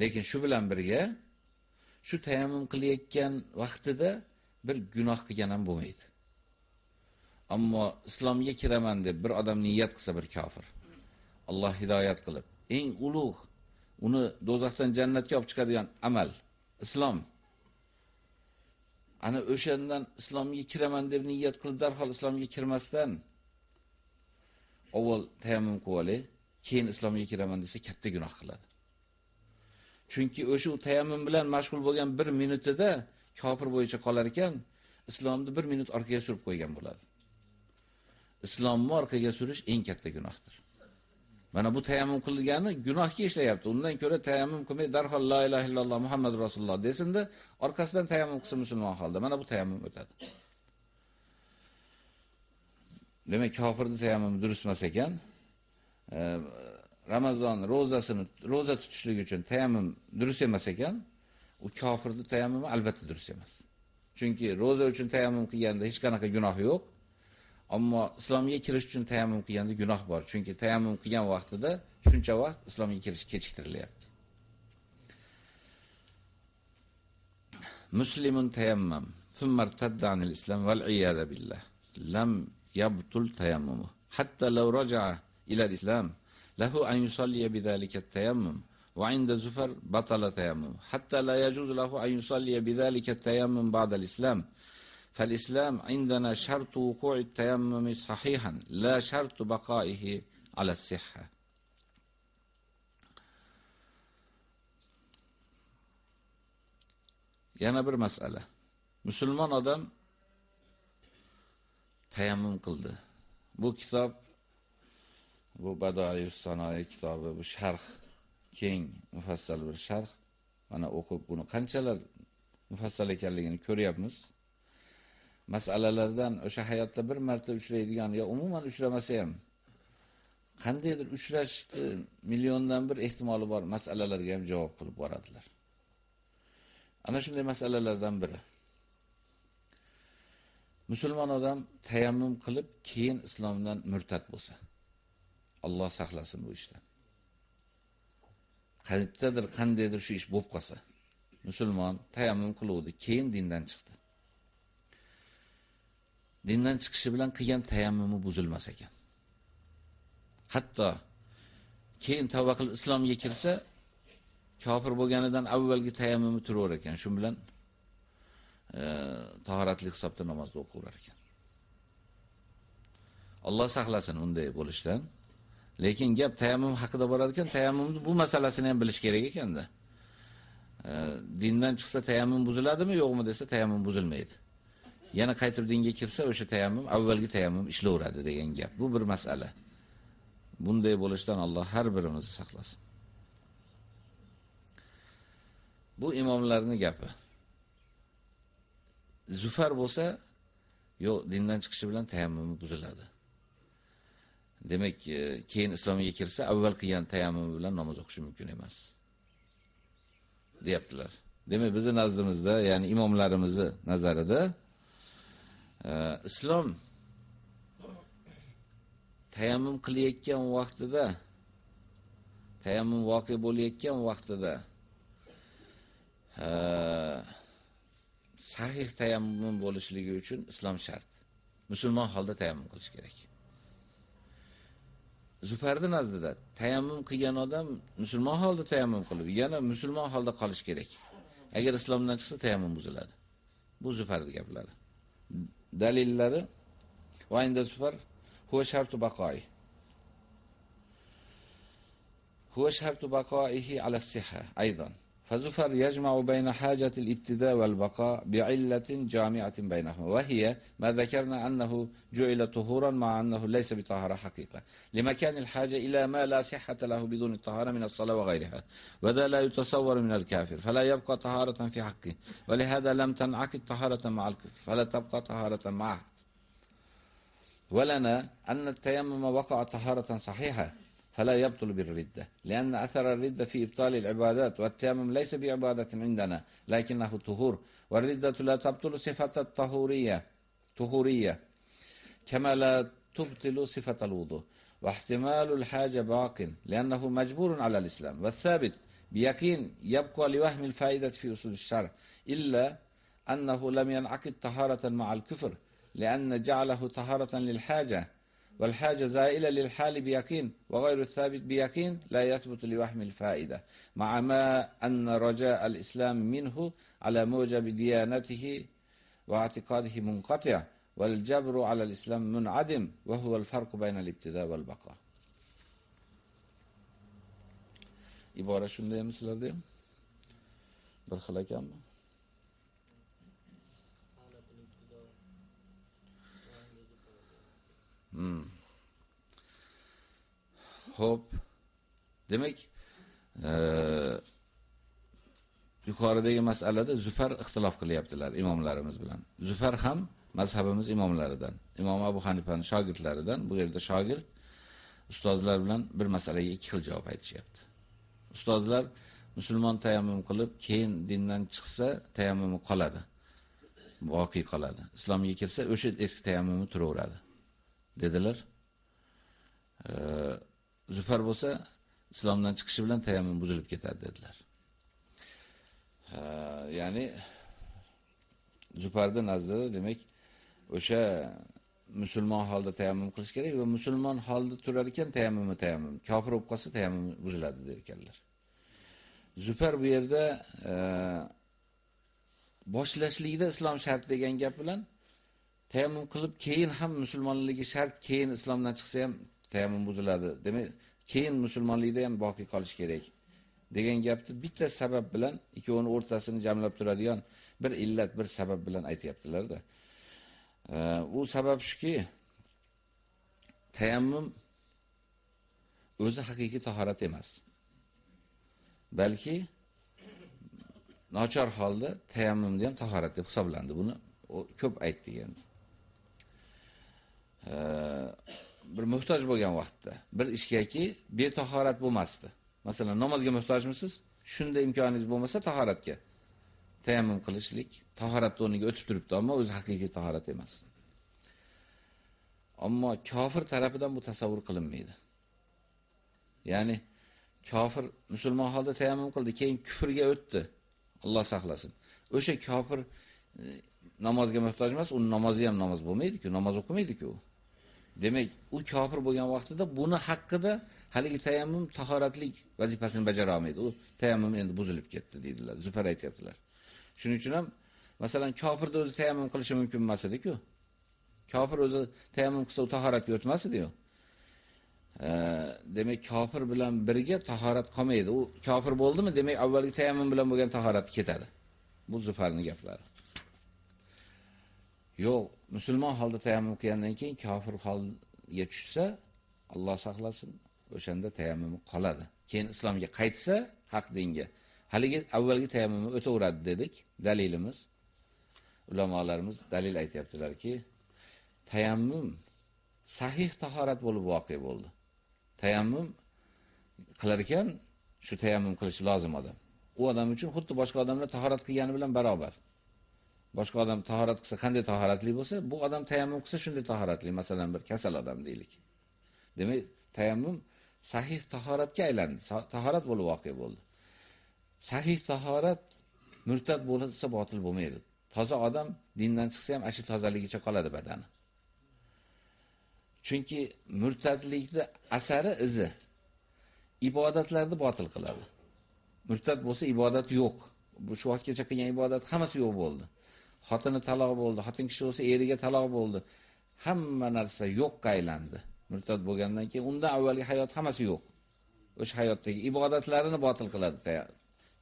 S1: Lekin shu bilan birga shu tayammum qilayotgan vaqtida bir gunoh qilgan ham bo'lmaydi. Ammo islomga kiraman deb bir odam niyat qilsa bir kofir. Alloh hidoyat qilib, eng ulug' uni do'zaxdan jannatga olib chiqadigan amal islom. Ana o'shandan islomga kiraman deb niyat qilib darhol islomga kirmasdan avval tayammum qilib keyin islomga kiraman desa katta gunoh qiladi. Chunki o'sha tayammum bilan mashg'ul bo'lgan 1 minutida kofir bo'yicha qolar ekan, islomni 1 minut orqaga surib qo'ygan bo'ladi. Islomni orqaga surish eng katta gunohdir. Mana bu tayammum qilgani gunohga ishlayapti. Undan ko'ra tayammum qilmay darhol la ilaha illalloh Muhammad rasululloh desinda, orqasidan tayammum qilsa musulmon holda. Mana bu tayammum o'tadi. demak kofirni tayammumi durust emas ekan. Ramazon ro'zasini ro'za tutishlik uchun tayammum durust emas ekan, u kofirni tayammumi albatta durust emas. Chunki ro'za uchun tayammum qilganda hech qanaqa gunoh yo'q. Ammo islomga kirish uchun tayammum qilganda gunoh bor. Chunki tayammum qilgan vaqtida shuncha vaqt islomga kirish kechiktirilyapti. Muslimun tayammum thumma irtadda anil islam wal iyad billah. Lam yabtul tayammum hatta law raja'a ila al-islam lahu an yusalli bidhalika at-tayammum وعند زفر بطل تيمم حتى لا يجوز له أن يصلي بذلك التيمم بعد الإسلام فالإسلام عندنا شرط وقوع التيمم صحيحا لا شرط بقائه على الصحة yana bir masala. Musulmon odam tayammum qildi. Bu kitob bu Badoiy sanoat kitobi, bu sharh keng mufassal bir sharh. Mana o'qib buni qanchalar mufassal ekanligini ko'ryapmiz. Masalalardan o'sha hayotda bir marta uchraydigan yo umuman uchramasa ham qandaydir uchrashdi milliondan bir ehtimoli bor masalalarga ham javob qilib boradilar. Ana shunday masalalardan biri. Musulmon odam tayammum qilib, keyin islomdan murtad bo'lsa, Alloh saqlasin bu ishdan. Qayerdadir qandaydir shu ish bo'lib qolsa, musulmon tayammum qiluvdi, keyin dindan chiqdi. Dindan chiqishi bilan qilgan tayammumi buzilmas ekan. Hatto keyin tavba qilib islomga kirsa, kofir bo'lganidan avvalgi tayammumi turaver ekan. Shu bilan e, tahoratli hisobda namozni o'qiyver ekan. Alloh saqlasin unday bo'lishdan. Lekin gap tayammum haqida borar ekan, tayammumni bu masalasini ham bilish kerak ekanda. E, dindan chiqsa tayammum buziladimi, yo'qmi desa tayammum buzilmaydi. Yana qaytib dinga kirsa o'sha tayammum avvalgi tayammum ishlayveradi degan gap. Bu bir masala. Bunday bo'lishdan Alloh har birimizni saqlasin. Bu imomlarning gapi. Zufar bo'lsa, yo'q, dindan chiqishi bilan tayammumi buziladi. Demak, e, keyin islomga kirsa, avval qilgan tayammumi bilan namoz o'qishi mumkin emas. deyaptilar. Demak, bizning nazdimizda, ya'ni imomlarimizni nazarida Э, islom tayammum qilayotgan vaqtida tayammum voqea bo'layotgan vaqtida э, sahih tayammum bo'lishligi uchun islom shart. Musulmon holda tayammum qilish kerak. Zufarning nazdida tayammum qilgan odam musulmon holda tayammum qilib, yana musulmon holda qolish kerak. Agar islomdan chiqsa tayammum buziladi. Bu Zufarning gaplari. Dalillari va inda Zufar huwa shartu baqoi. Huwa shartu baqoihi ala as-sihha aydan. فزفر يجمع بين حاجة الابتداء والبقاء بعلة جامعة بينهما وهي ما ذكرنا أنه جعل طهورا مع أنه ليس بطهارة حقيقة. لمكان الحاجة إلى ما لا صحة له بدون الطهارة من الصلاة وغيرها وذا لا يتصور من الكافر فلا يبقى طهارة في حقه ولهذا لم تنعقد طهارة مع الكفر فلا تبقى طهارة معه. ولنا أن التيمم وقع طهارة صحيحة فلا يبطل بالردة لأن أثر الردة في إبطال العبادات والتيمم ليس بعبادة عندنا لكنه طهور. والردة لا تبطل صفة الطهورية طهورية كما لا تبطل صفة الوضوء. واحتمال الحاجة باق لأنه مجبور على الإسلام. والثابت بيقين يبقى لوهم الفائدة في أصول الشرع إلا أنه لم ينعقد طهارة مع الكفر لأن جعله طهارة للحاجة. والحاجة زائلة للحال بيقين وغير الثابت بيقين لا يثبت لوهم الفائدة مع ما أن رجاء الإسلام منه على موجب ديانته واعتقاده منقطع والجبر على الإسلام منعدم وهو الفرق بين الابتداء والبقاء. ibora shunday mislarda ham bir xil ekanmi Hmm. Xo'p. Demak, e, yuqoridagi masalada Zufar ixtilof qilyaptilar imomlarimiz bilan. Zufar ham mazhabimiz imomlaridan, Imom Abu Hanifaning shogirdlaridan, bu yerda shogird ustozlar bilan bir masalaga ikki xil javob aytishyapti. Ustozlar musulmon tayammum qilib, keyin dindan chiqsa, tayammumi qoladi. Voqi qoladi. Islomga kirsa, o'sha eski tayammumi turaveradi. Dedilar. E, Zufar bo'lsa, islomdan chiqishi bilan tayammum buzilib ketadi dedilar. ya'ni Zufarda nazdida demak o'sha musulmon holda tayammum qilish kerak va musulmon holda turar ekan tayammumi tayammum. Kofir bo'lib qolsa tayammum buziladi der ekanlar. Zufar bu yerda e, boshlashlikda islom shart degan gap bilan tayammum qilib keyin ham musulmonligi shart, keyin islomdan chiqsa ham tayammum buziladi. Demak, keyin musulmonlikda ham boqiy qolish kerak. degan gapni bitta sabab bilan ikkovining o'rtasini jamlab turadigan bir illat, bir sabab bilan aytyaptilar-da. U sabab shuki, tayammum o'zi haqiqiy tahorat emas. Balki nochor holda tayammumni ham tahorat deb hisoblandi. Buni ko'p aytdik endi. Bir muhtoj bo'lgan vaqtda bir ishgaki betahorat bo'lmasdi. Masalan, namozga muhtojmisiz? Shunda imkoningiz bo'lmasa tahoratga tayammum qilishlik tahorat o'rniga o'tib turibdi, ammo o'zi haqiqiy tahorat emas. Ammo kofir tarafidan bu tasavvur qilinmaydi. Ya'ni kofir musulmon holda tayammum qildi, keyin kufrga o'tdi. Alloh saqlasin. O'sha kofir e, namozga muhtoj emas, uni namozi ham namoz bo'lmaydi-ku, namoz o'qimaydi-ku. Demak, u kofir bo'lgan vaqtida buni haqqida haligi tayammum tahoratlik vazifasini bajara olmaydi. U tayammum endi buzilib ketdi deydilar. Zufar aytibdilar. Shuning uchun ham masalan kofirda o'zi tayammum qilishi mumkin emas edi-ku. Kofir o'zi tayammum qilsa tahoratga o'tmas edi-ku. demak kofir bilan birga tahorat qolmaydi. U kofir bo'ldimi, demak avvalgi tayammum bilan bo'lgan tahorat ketadi. Bu Zufarning gaplari. Yo'q, musulmon holda tayammum qilgandan keyin kofir holga tushsa, Alloh saqlasin, o'shanda tayammumi qoladi. Keyin islomga qaytsa, haq dinga. Haligi avvalgi tayammumi o'taveradi dedik. Dalilimiz ulamolarimiz dalil aytyaptilarki tayammum sahih tahorat bo'lib voqe bo'ldi. Tayammum qilar ekan, shu tayammum qilish lozim odam. U odam uchun xuddi boshqa odamlar tahorat qilgani bilan barobar. Boshqa odam tahorat qilsa qanday tahoratli bo'lsa, bu odam tayammum qilsa shunday tahoratli, masalan bir kasal odam deylik. Demak, tayammum sahih tahoratga aylandi, tahorat bo'lib voqea bo'ldi. Sahih tahorat murtad bo'lsa botil bo'lmaydi. Toza odam dindan chiqsa ham ashi tozaligicha qoladi badani. Chunki murtadlikda asari izi ibodatlarni botil qiladi. Murtad bo'lsa ibodat yo'q. Bu shu vaqtgacha qilgan ibodat hammasi yo'q bo'ldi. Xotini taloq bo'ldi, xotin kishi bo'lsa eriga taloq bo'ldi. Hamma narsa yo'qqa aylandi. Murtad bo'lgandan keyin undan avvalgi hayot hammasi yo'q. O'sha hayotdagi ibodatlarini botil qiladi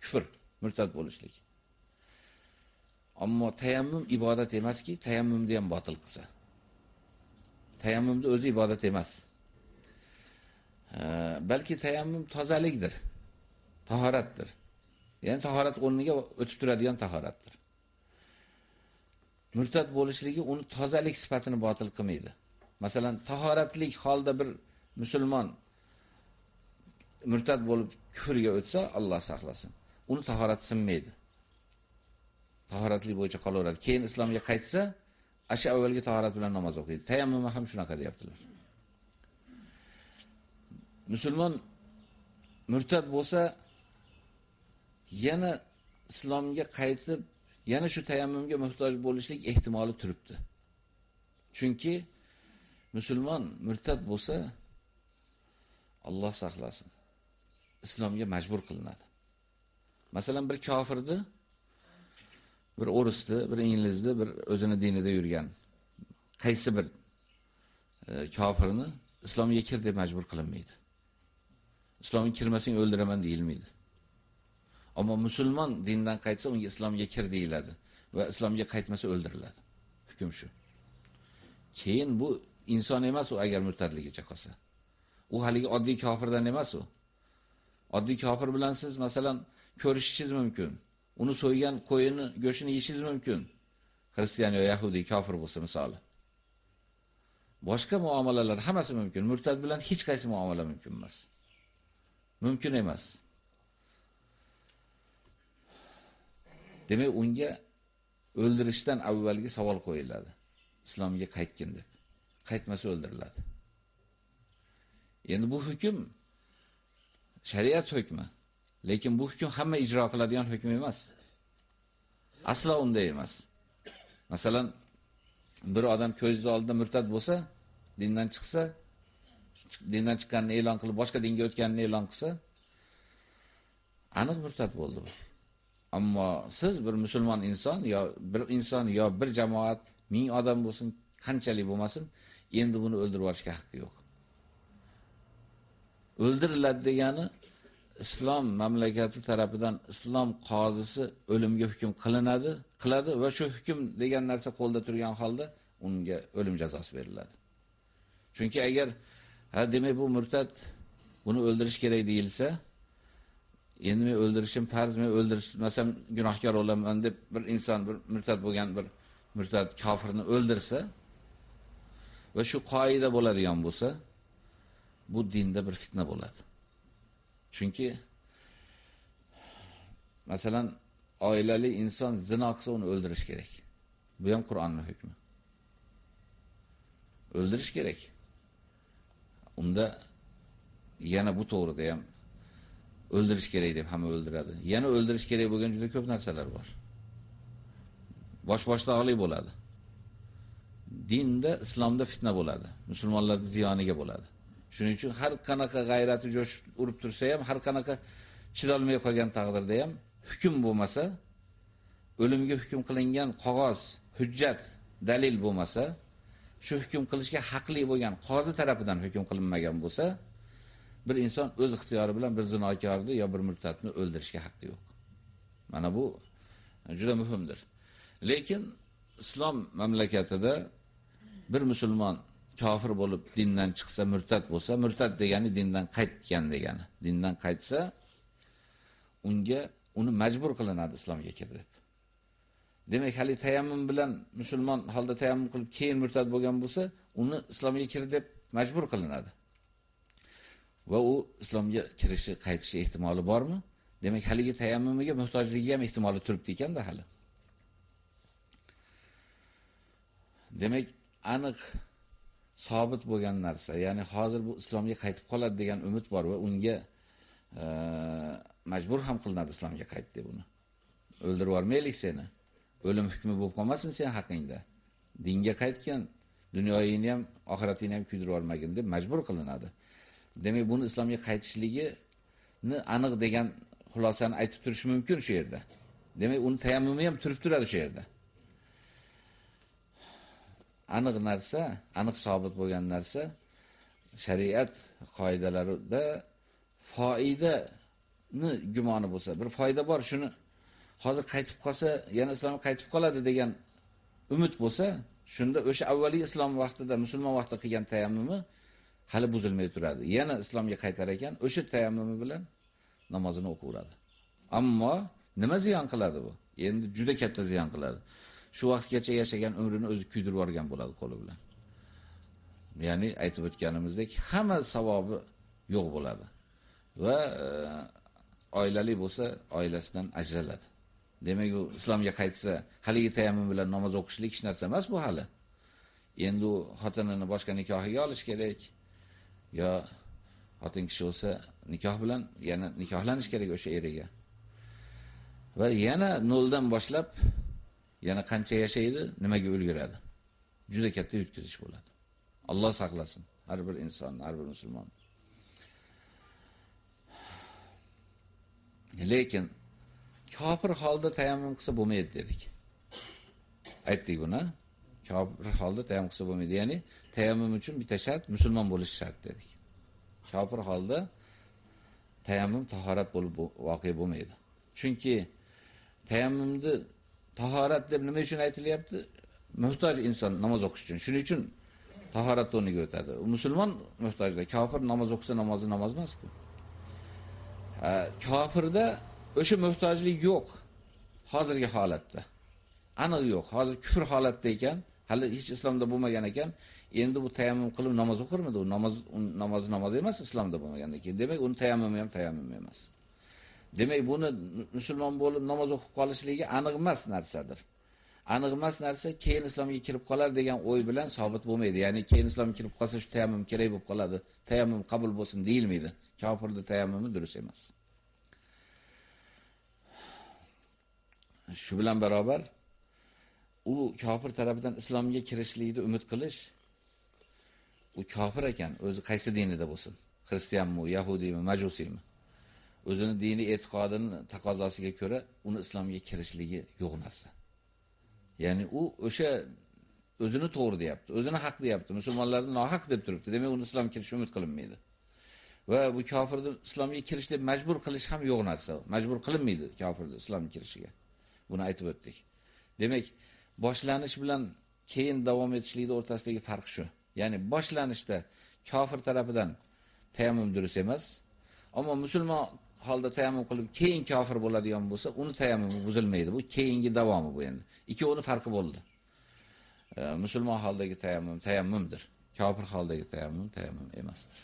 S1: kufr, murtad bo'lishlik. Ammo tayammum ibodat emaski, tayammumni ham botil qilsa. Tayammumni o'zi ibodat emas. balki tayammum tozalikdir. Tahoratdir. Ya'ni tahorat o'rniga o'tib turadigan tahoratdir. Murtad bo'lishligi uni tozalik sifatini botil qilmaydi. Masalan, tahoratlik holda bir musulmon murtad bo'lib kufrga o'tsa, Alloh saqlasin. Uni tahorat sinmaydi. Tahoratli bo'yicha qolaveradi. Keyin islomga qaytsa, asha avvalgi tahorat bilan namoz o'qiydi. Tayammum ham shunaqa deyaptilar. Musulmon murtad bo'lsa, yana islomga qaytib yana shu tayammumga muhtoj bo'lishlik ehtimoli turibdi. Chunki musulmon murtad bo'lsa Alloh saqlasin. Islomga majbur qilinadi. Masalan, bir kofirni bir o'risni, bir inglizni, bir o'zini dinida yurgan qaysi bir e, kofirni islomga kir deb majbur qilinmaydi. Islomga kirmasang o'ldiraman deyilmaydi. Ammo musulmon dindan qaytsa unga islomga kir deyiladi va islomga qaytmasa o'ldiriladi. Hukm shu. Keyin bu inson emas u agar murtadligicha qolsa. U haligi oddiy kofirdan emas u. Oddiy kofir bilan siz masalan ko'rishishingiz mumkin. Uni so'ygan qo'yini go'shini yeyishingiz mumkin. Xristian yo yahudi kofir bo'lsa misoli. Boshqa muomalalar hammasi mumkin. Murtad bilan hech qaysi muomala mumkin emas. Mumkin emas. Demak, unga o'ldirishdan avvalgi savol qo'yiladi. Islomga qaytgin deb. Qaytmasa o'ldiriladi. Endi bu hukm shariat hukmi. Lekin bu hukm hamma ijro qiladigan hukm emas. Aslo unday emas. Masalan, bir odam ko'zingiz oldida murtad bo'lsa, dindan chiqsa, dindan chiqqanini e'lon qilib, boshqa dinga o'tganini e'lon qilsa, aniq murtad bo'ldi bu. Ammo siz bir musulmon inson yo bir inson yo bir jamoat ming odam bo'lsin, qanchalik bo'lmasin, endi buni o'ldirib yuborishga haqqi yo'q. O'ldiriladi degani islom mamlakati tarafidan islom qozisi o'limga hukm qilinadi, qiladi va shu hukm degan narsa qo'lda turgan holda unga o'lim jazosi beriladi. Chunki agar ha demak bu murtad buni o'ldirish kerak deyilsa, endi men o'ldirishim farz, men o'ldirmasam gunohkor bo'laman deb bir inson bir murtad bo'lgan bir murtad kofirni o'ldirsa va shu qoida bo'ladigan bo'lsa, bu dinda bir fitna bo'ladi. Chunki masalan oilali inson zina qilsa uni o'ldirish kerak. Bu ham Qur'onning hukmi. O'ldirish kerak. Unda yana bu to'g'rida ham o'ldirish kerak deb hamma o'ldiradi. Yana o'ldirish kerak bo'lgan juda ko'p narsalar bor. Bosh-boshliqlik bo'ladi. Dinda, islomda fitna bo'ladi. Musulmonlarning ziyoniga bo'ladi. Shuning uchun har qanaqa g'ayrati jo'shib urib tursa ham, har qanaqa chidolmay qolgan taqdirda ham hukm bo'lmasa, o'limga hukm qilingan qog'oz, hujjat, dalil bo'lmasa, shu hukm qilishga haqli bo'lgan qozi tarafidan hukm qilinmagan bo'lsa, bir inson o'z ixtiyori bilan bir zinokorni yo bir murtadni o'ldirishga haqqi yo'q. Mana bu juda muhimdir. Lekin islom mamlakatida bir musulmon kofir bo'lib dindan chiqsa, murtad bo'lsa, murtad degani dindan qaytgan degani. Dindan qaytsa, unga uni majbur qilinadi islomga kir deb. Demak, hali tayammum bilan musulmon holda tayammum qilib keyin murtad bo'lgan bo'lsa, uni islomga kir deb majbur qilinadi. Va u islomga kirishi, qaytishi ehtimoli bormi? Demak, haligi tayammumiga muhtojligi ham ehtimoli turibdi ekanda hali. Demak, aniq sobit bo'lgan narsa, ya'ni hozir bu islomga qaytib qoladi degan umid bor va unga e, majbur ham qilinadi islomga qayt deb uni. O'ldirib yubormaylik seni. O'lim hukmi bo'lib qolmasin sen haqingda. Dinga qaytgan, dunyoyingni ham, oxiratingni ham kuydirib yubormagin deb majbur qilinadi. Demak, buni islomga qaytishligini aniq degan xulosani aytib turish mumkin shu yerda. Demak, uni tayammumi ham turib turadi shu yerda. aniq narsa, aniq sobit bo'lgan narsa shariat qoidalarida foydani gumoni bo'lsa, bir foyda bor, shuni hozir qaytib qolsa, yana islomga qaytib qoladi degan umid bo'lsa, shunda o'sha avvaliy islom vaqtida, musulmon vaqtida qilgan tayammumi hali buzilmay turadi. Yana islomga qaytar ekan, o'sha tayammumi bilan namozini o'qiveradi. Ammo nima ziyon qiladi bu? Endi juda katta ziyon qiladi. shu vaqtgacha yashagan umrini o'zi kuydirib yorgan bo'ladi qo'li bilan. Ya'ni aytib o'tganimizdek, hamma savobi yo'q bo'ladi. Va e, oilali bo'lsa, oilasidan ajraladi. Demak, u islomga qaytsa, haligi tayammum bilan namoz o'qishlik hech narsa emas bu hali. Endi u xotinini boshqa nikohiga olish kerak. Yo xotin kishi bo'lsa, nikoh bilan yana nikohlanish kerak o'sha eriga. Va yana noldan boshlab yana qancha yashaydi, nimaga ulguradi? Juda katta yutkazish bo'ladi. Alloh saqlasin har bir inson, har bir musulmon. Lekin kofir holda tayammum qilsa bo'lmaydi dedik. Aytdik buni. Kofir holda tayammum qilsa bo'lmaydi. Ya'ni tayammum uchun bitta shart musulmon bo'lish shart dedik. Kofir holda tayammum tahorat bo'lib voqea bo'lmaydi. Chunki tayammumni tahorat deb nima uchun aytilyapti? Muhtoj inson namoz o'qish uchun. Shuning uchun tahorat o'rniga o'tadi. Musulmon muhtojda, kofir namoz o'qisa namozi namoz emas-ku. Kofirda o'sha muhtojlik yo'q hozirgi holatda. aniq yo'q. Hozir kufr holatda ekan, hali hech islomda bo'lmagan ekan. Endi bu tayammum qilib namoz o'qirmidi? U namoz namoz namoz emas islomda bo'lmaganda. keyin. Demak, uni tayammumi ham tayammum emas. Demak, buni musulmon bo'lib namoz o'qib qolishligi aniq emas narsadir. Aniq emas narsa keyin islomga kirib qolar degan o'y bilan sabit bo'lmaydi. Ya'ni keyin islomga kirib qolsa shu tayammum kerak bo'lib qoladi. Tayammum qabul bo'lsin deyilmaydi. Kofirning tayammumi durust emas. Shu bilan barobar u kofir tarafidan islomga kirishlikni umid qilish u kofir ekan, o'zi qaysi dinida bo'lsin. Xristianmi, yahudiymi, majusiymi? O'zini dini e'tiqodini taqozosiga ko'ra uni islomga kirishligi yo'q narsa. Ya'ni u o'sha o'zini to'g'ri deyapti, o'zini haq deyapti, musulmonlarni nohaq deb turibdi. Demak, uni islomga kirish umid qilinmaydi. Va bu kofirni islomga kirishga majbur qilish ham yo'q narsa. Majbur qilinmaydi kofirni islomga kirishiga. Buni aytib o'tdik. Demak, boshlanish bilan keyin davom etishlikning o'rtasidagi farq shu. Ya'ni boshlanishda kofir tarafidan tayammum durust emas, ammo musulmon holda tayammum qilib keyin kofir bo'ladigan bo'lsa, uni tayammumi buzilmaydi. Bu keyingi davomi bu endi. Ikkovining farqi bo'ldi. E, musulmon holdagi tayammum tayammumdir. Kofir holdagi tayammum tayammum emasdir.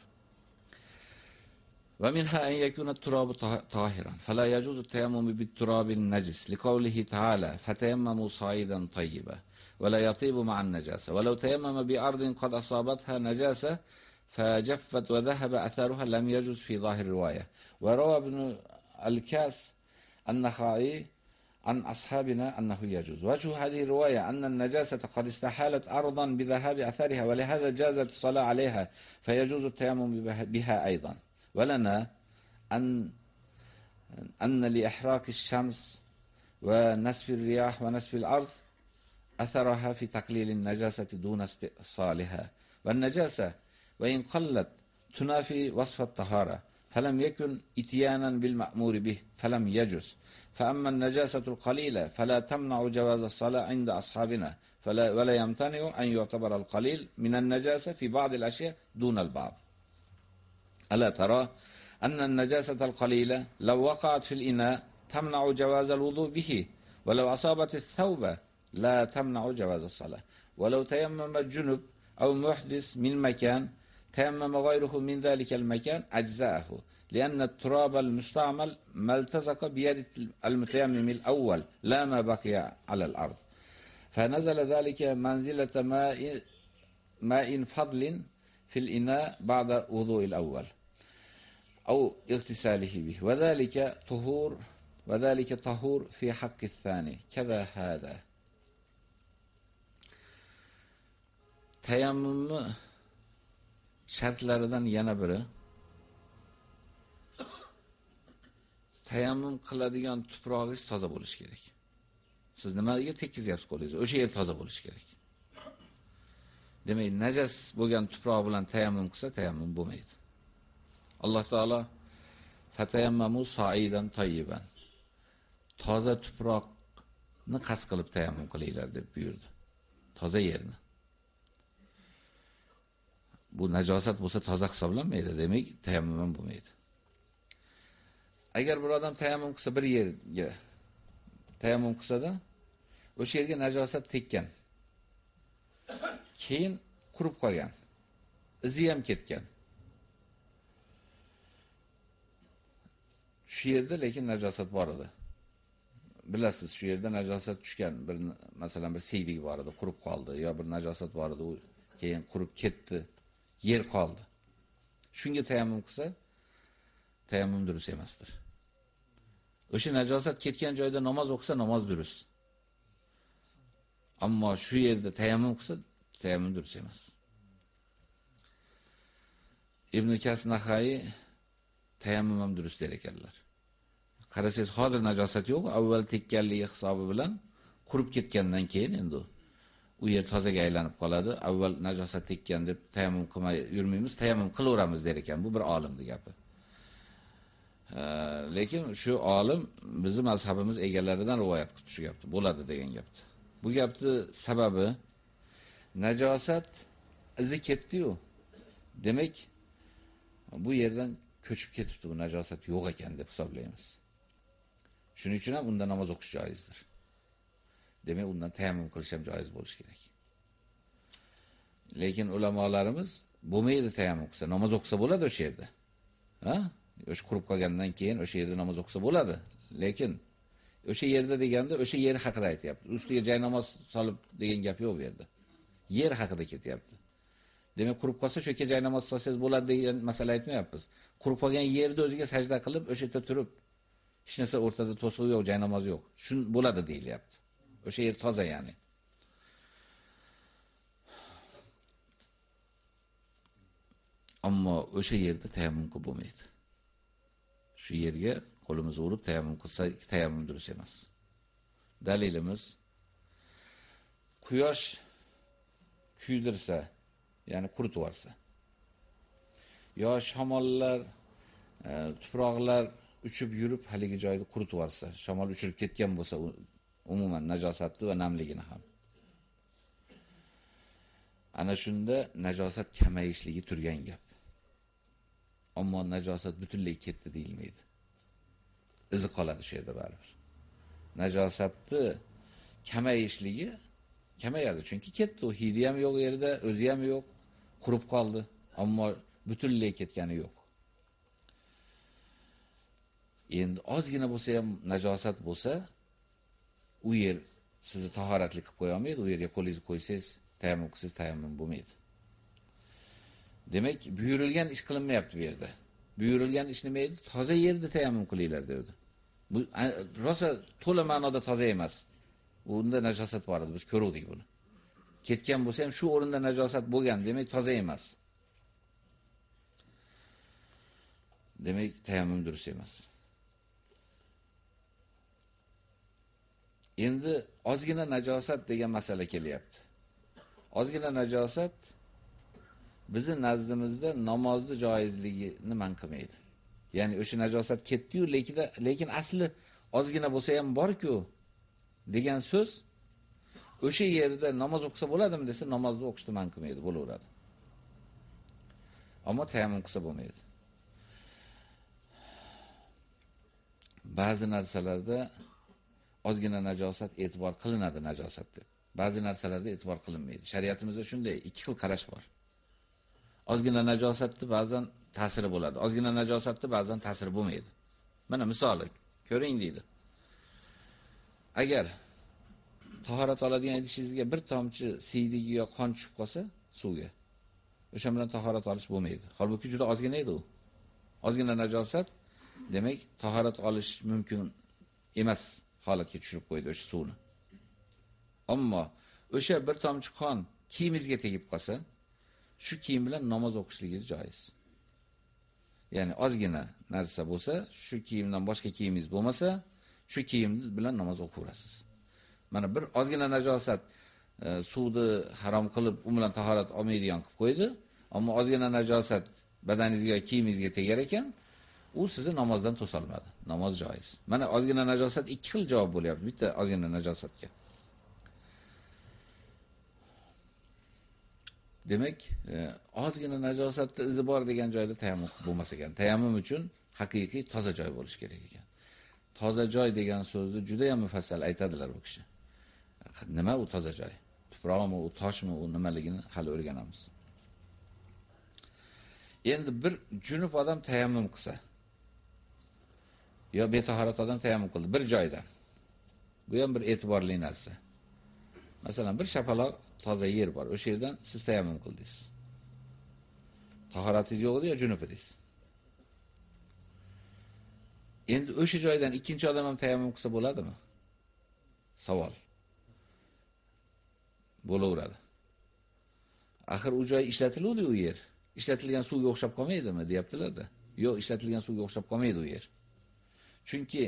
S1: ومنها أن يكون التراب طاهرا فلا يجوز التيمم بالتراب النجس لقوله تعالى فتيمموا صعيدا طيبا ولا يطيب مع النجاسة. ولو تيمم بأرض قد أصابتها نجاسة فجفت وذهب أثرها لم يجوز في ظاهر الرواية. وروى ابن الكاس النخعي عن أصحابنا أنه يجوز. وجه هذه الرواية أن النجاسة قد استحالت أرضا بذهاب أثرها ولهذا جازت الصلاة عليها فيجوز التيمم بها أيضا. ولنا أن أن لإحراق الشمس ونسف الرياح ونسف الأرض أثرها في تقليل النجاسة دون استئصالها. والنجاسة وإن قلت تنافي وصف الطهارة فلم يكن إتيانا بالمأمور به فلم يجز. فأما النجاسة القليلة فلا تمنع جواز الصلاة عند أصحابنا فلا ولا يمتنع أن يعتبر القليل من النجاسة في بعض الأشياء دون البعض. ألا ترى أن النجاسة القليلة لو وقعت في الإناء تمنع جواز الوضوء به ولو أصابت الثوب لا تمنع جواز الصلاة. ولو تيمم الجنب أو محدث من مكان تيمم غيره من ذلك المكان أجزاءه لأن التراب المستعمل ما التزق بيد المتيمم الأول لا ما بقي على الأرض. فنزل ذلك منزلة ماء, ماء فضل في الإناء بعد وضوء الأول أو اغتساله به. وذلك طهور وذلك طهور في حق الثاني. كذا هذا. Tayammumni shartlaridan yana biri tayammum qiladigan tuprog'ingiz toza bo'lishi kerak. Siz nimaga tekkizyapsiz qo'lingizni? O'sha yer toza bo'lishi kerak. Demak, najas bo'lgan tuproq bilan tayammum qilsa, tayammum bo'lmaydi. Alloh taolo fatayammamu sa'idan tayyiban. Toza tuproqni qas qilib tayammum qilinglar deb buyurdi. Toza yerni. Bu najosat bo'lsa toza hisoblanmaydi, demak tayammum ham bo'lmaydi. Agar bir odam tayammum qilsa bir yerga tayammum qilsa-da, o'sha yerga najosat tekkan. Keyin qurib qolgan. Izi ham ketgan. Shu yerda lekin najosat bor edi. Bilasiz, shu yerda najosat tushgan, bir masalan bir siydik bor edi, qurib qoldi, yo bir najosat bor edi, u keyin qurib ketdi, yer qoldi. Shunga tayammum qilsa, tayammum durust emasdir. O'sha najosat ketgan joyda namoz o'qisa, namoz durust. Ammo shu yerda tayammum qilsa, tayammum durust emas. Ibn Kasnahay tayammum ham durust der ekanlar. Qarasangiz, hozir najosat yo'q, avval tekkanligi hisobi bilan qurib ketgandan keyin endi u yer tozaga aylanib qoladi. Avval najosat tekkan deb tayammum qilmay yurmaymiz, tayammum qilaveramiz der ekan. Bu bir olimning gapi. lekin shu olim bizning mazhabimiz egalaridan rivoyat qilib shu gapni bo'ladi degan gapni. Bu gapni sababi najosat izi ketdi-yu. Demak, bu yerdan ko'chib ketibdi, bu najosat yo'q ekan deb hisoblaymiz. Shuning uchun ham unda namoz o'qish joizdir. Demak, undan tayammum qilish ham joiz bo'lishi kerak. Lekin ulamolarimiz bo'lmaydi tayammum qilsa, namoz o'qisa bo'ladi o'sha yerda. Ha? O'sha qurib qolgandan keyin o'sha yerda namoz o'qisa bo'ladi. Lekin o'sha yerda deganda o'sha yer haqida aytyapti. Ustiga jay namoz solib degan gap yo'q bu yerda. Yer haqida ketyapti. Demak, qurib qolsa shu yerga jay namoz solsangiz bo'ladi degan masala aytmayapmiz. Qurib qolgan yerda o'ziga sajda qilib, o'sha yerda turib, hech narsa o'rtada to'siq yo'q, jay namoz yo'q. Shun bo'ladi deyilyapti. O'sha yer toza ya'ni. Ammo o'sha yerda tayammum qilib bo'lmaydi. Shu yerga qo'limizni urib tayammum qilsa, tayammum durust emas. Dalilimiz quyosh kuydirsa, ya'ni quritib yuborsa. Yo shamollar, e, tuproqlar uchib yurib haligi joyni quritib yuborsa, shamol uchirib ketgan bo'lsa, umuman najosatni va namligini ham. Ana shunda najosat kamayishligi turgan gap. Ammo najosat butunlay ketdi deyilmaydi. Izi qoladi shu yerda baribir. Najosatni kamayishligi kamayadi, chunki ketdi, u hidi ham yo'q yerda, o'zi ham yo'q, qurib qoldi, ammo butunlay ketgani yo'q. Endi ozgina bo'lsa ham najosat bo'lsa, u yer sizni tahoratli qilib qo'ya olmaydi, u yerga qo'lingizni qo'ysangiz, tayammum qilsangiz tayammum bo'lmaydi. Demak, buyurilgan ish qilinmayapti bu yerda. Buyurilgan ish nima edi? Toza yerda tayammum qilinglar dedi. Bu rosa to'la ma'noda toza emas. Unda najosat bor edi, biz ko'rdik buni. Ketgan bo'lsa ham shu o'rinda najosat bo'lgan, demak toza emas. Demak, tayammum durust emas. Endi ozgina najosat degan masala kelyapti. Ozgina najosat bizning nazdimizda namozni joizligini man qilmaydi. Ya'ni o'sha najosat ketdi-yu, lekin lekin asli ozgina bo'lsa ham bor-ku degan so'z o'sha yerda namoz o'qisa bo'ladimi desa, namozni o'qishni man qilmaydi, bo'laveradi. Ammo tayammum qilsa bo'lmaydi. Ba'zi narsalarda ozgina najosat e'tibor qilinadi najosat deb. Ba'zi narsalarda e'tibor qilinmaydi. Shariatimizda shunday ikki xil qarash bor. Ozgina najosatni ba'zan ta'siri bo'ladi. Ozgina najosatni ba'zan ta'siri bo'lmaydi. Mana misoli, ko'ring deydi. Agar tahorat oladigan idishingizga bir tomchi siydigi yo qon tushib qolsa suvga, o'sha bilan tahorat olish bo'lmaydi. Holbuki juda ozgina edi u. Ozgina najosat, demak, tahorat olish mumkin emas holatga tushirib qo'ydi o'sha suvni. Ammo o'sha bir tomchi qon kiyimizga tegib qolsa, shu kiyim bilan namoz o'qishligingiz joiz. Ya'ni ozgina narsa bo'lsa, shu kiyimdan boshqa kiyimingiz bo'lmasa, shu kiyim bilan namoz o'qiyverasiz. Mana bir ozgina najosat e, suvni harom qilib, u bilan tahorat olmaydigan qilib qo'ydi, ammo ozgina najosat badaningizga, kiyimingizga tegar ekan, u sizni namozdan to'solmadi. Namoz joiz. Mana ozgina najosat ikki xil javob bo'lyapti bitta ozgina najosatga. Demak, e, ozgina najosatda izi bor degan joyda tayammum bo'lmas ekan. Tayammum uchun haqiqiy toza joy bo'lish kerak ekan. Toza joy degan so'zni juda ham mufassal aytadilar bu kishi. Nima u toza joy? Tuproqmi, u toshmi, u nimaligini hali o'rganamiz. Endi bir junub odam tayammum qilsa, yo betaharatodan tayammum qildi bir joyda. Bu ham bir e'tiborli narsa. Masalan, bir shapaloq toza yer bor. O'sha yerdan siz tayammum qildingiz. Tahoratingiz yo'q edi yo junub edingiz. Endi o'sha joydan ikkinchi odam ham tayammum qilsa bo'ladimi? Savol. Bo'laveradi. Axir u joy ishlatiladi u yer. Ishlatilgan suvga o'xshab qolmaydimi, deyaptilar-da. Yo'q, ishlatilgan suvga o'xshab qolmaydi u yer. Chunki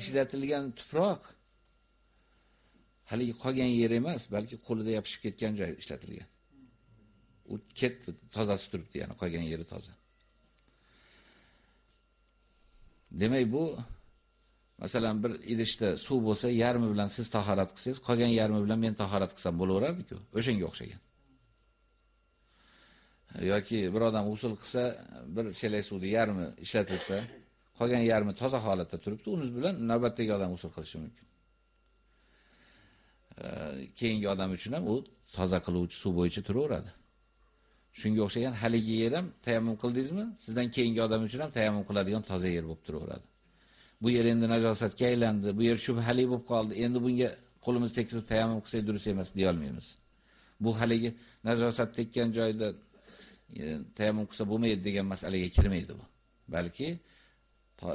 S1: ishlatilgan tuproq haligi qolgan yer emas, balki qo'lida yopishib ketgan joy ishlatilgan. U ketdi, tozasi turibdi, ya'ni qolgan yeri toza. Demak bu masalan bir idishda suv bo'lsa, yarmi bilan siz tahorat qilsangiz, qolgan yarmi bilan men tahorat qilsam bo'laveradi-ku. O'shanga o'xshagan. yoki bir odam usul qilsa, bir chelak suvni yarmi ishlatilsa, qolgan yarmi toza holatda turibdi, uni bilan navbatdagi odam usul qilishi mumkin. keyingi odam uchun ham u toza qiluvchi suv bo'yicha turaveradi. Shunga o'xshagan haligi yer ham tayammum qildingizmi? Sizdan keyingi odam uchun ham tayammum qiladigan toza yer bo'lib turaveradi. Bu yer endi najosatga aylandi, bu yer shubhali bo'lib qoldi. Endi bunga qo'limiz tekizib tayammum qilsak durust emas deya olmaymiz. Bu haligi najosat tekkan joyda e, tayammum qilsa bo'lmaydi degan masalaga kirmaydi bu. Balki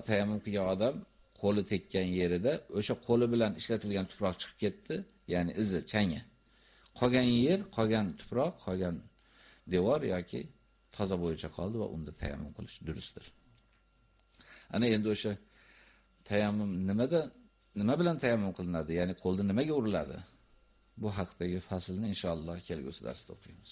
S1: tayammum qilgan odam qo'li tekkan yerida o'sha qo'li bilan ishlatilgan tuproq chiqib ketdi, ya'ni izi, changi. Qolgan yer, qolgan tuproq, qolgan devor yoki toza bo'yicha qoldi va unda tayammum qilish durustdir. Ana endi o'sha tayammum nimada nima bilan tayammum qilinadi? Ya'ni qo'lda nimaga uriladi? Bu haqdagi faslni inshaalloh kelgusi darsda o'qiymiz.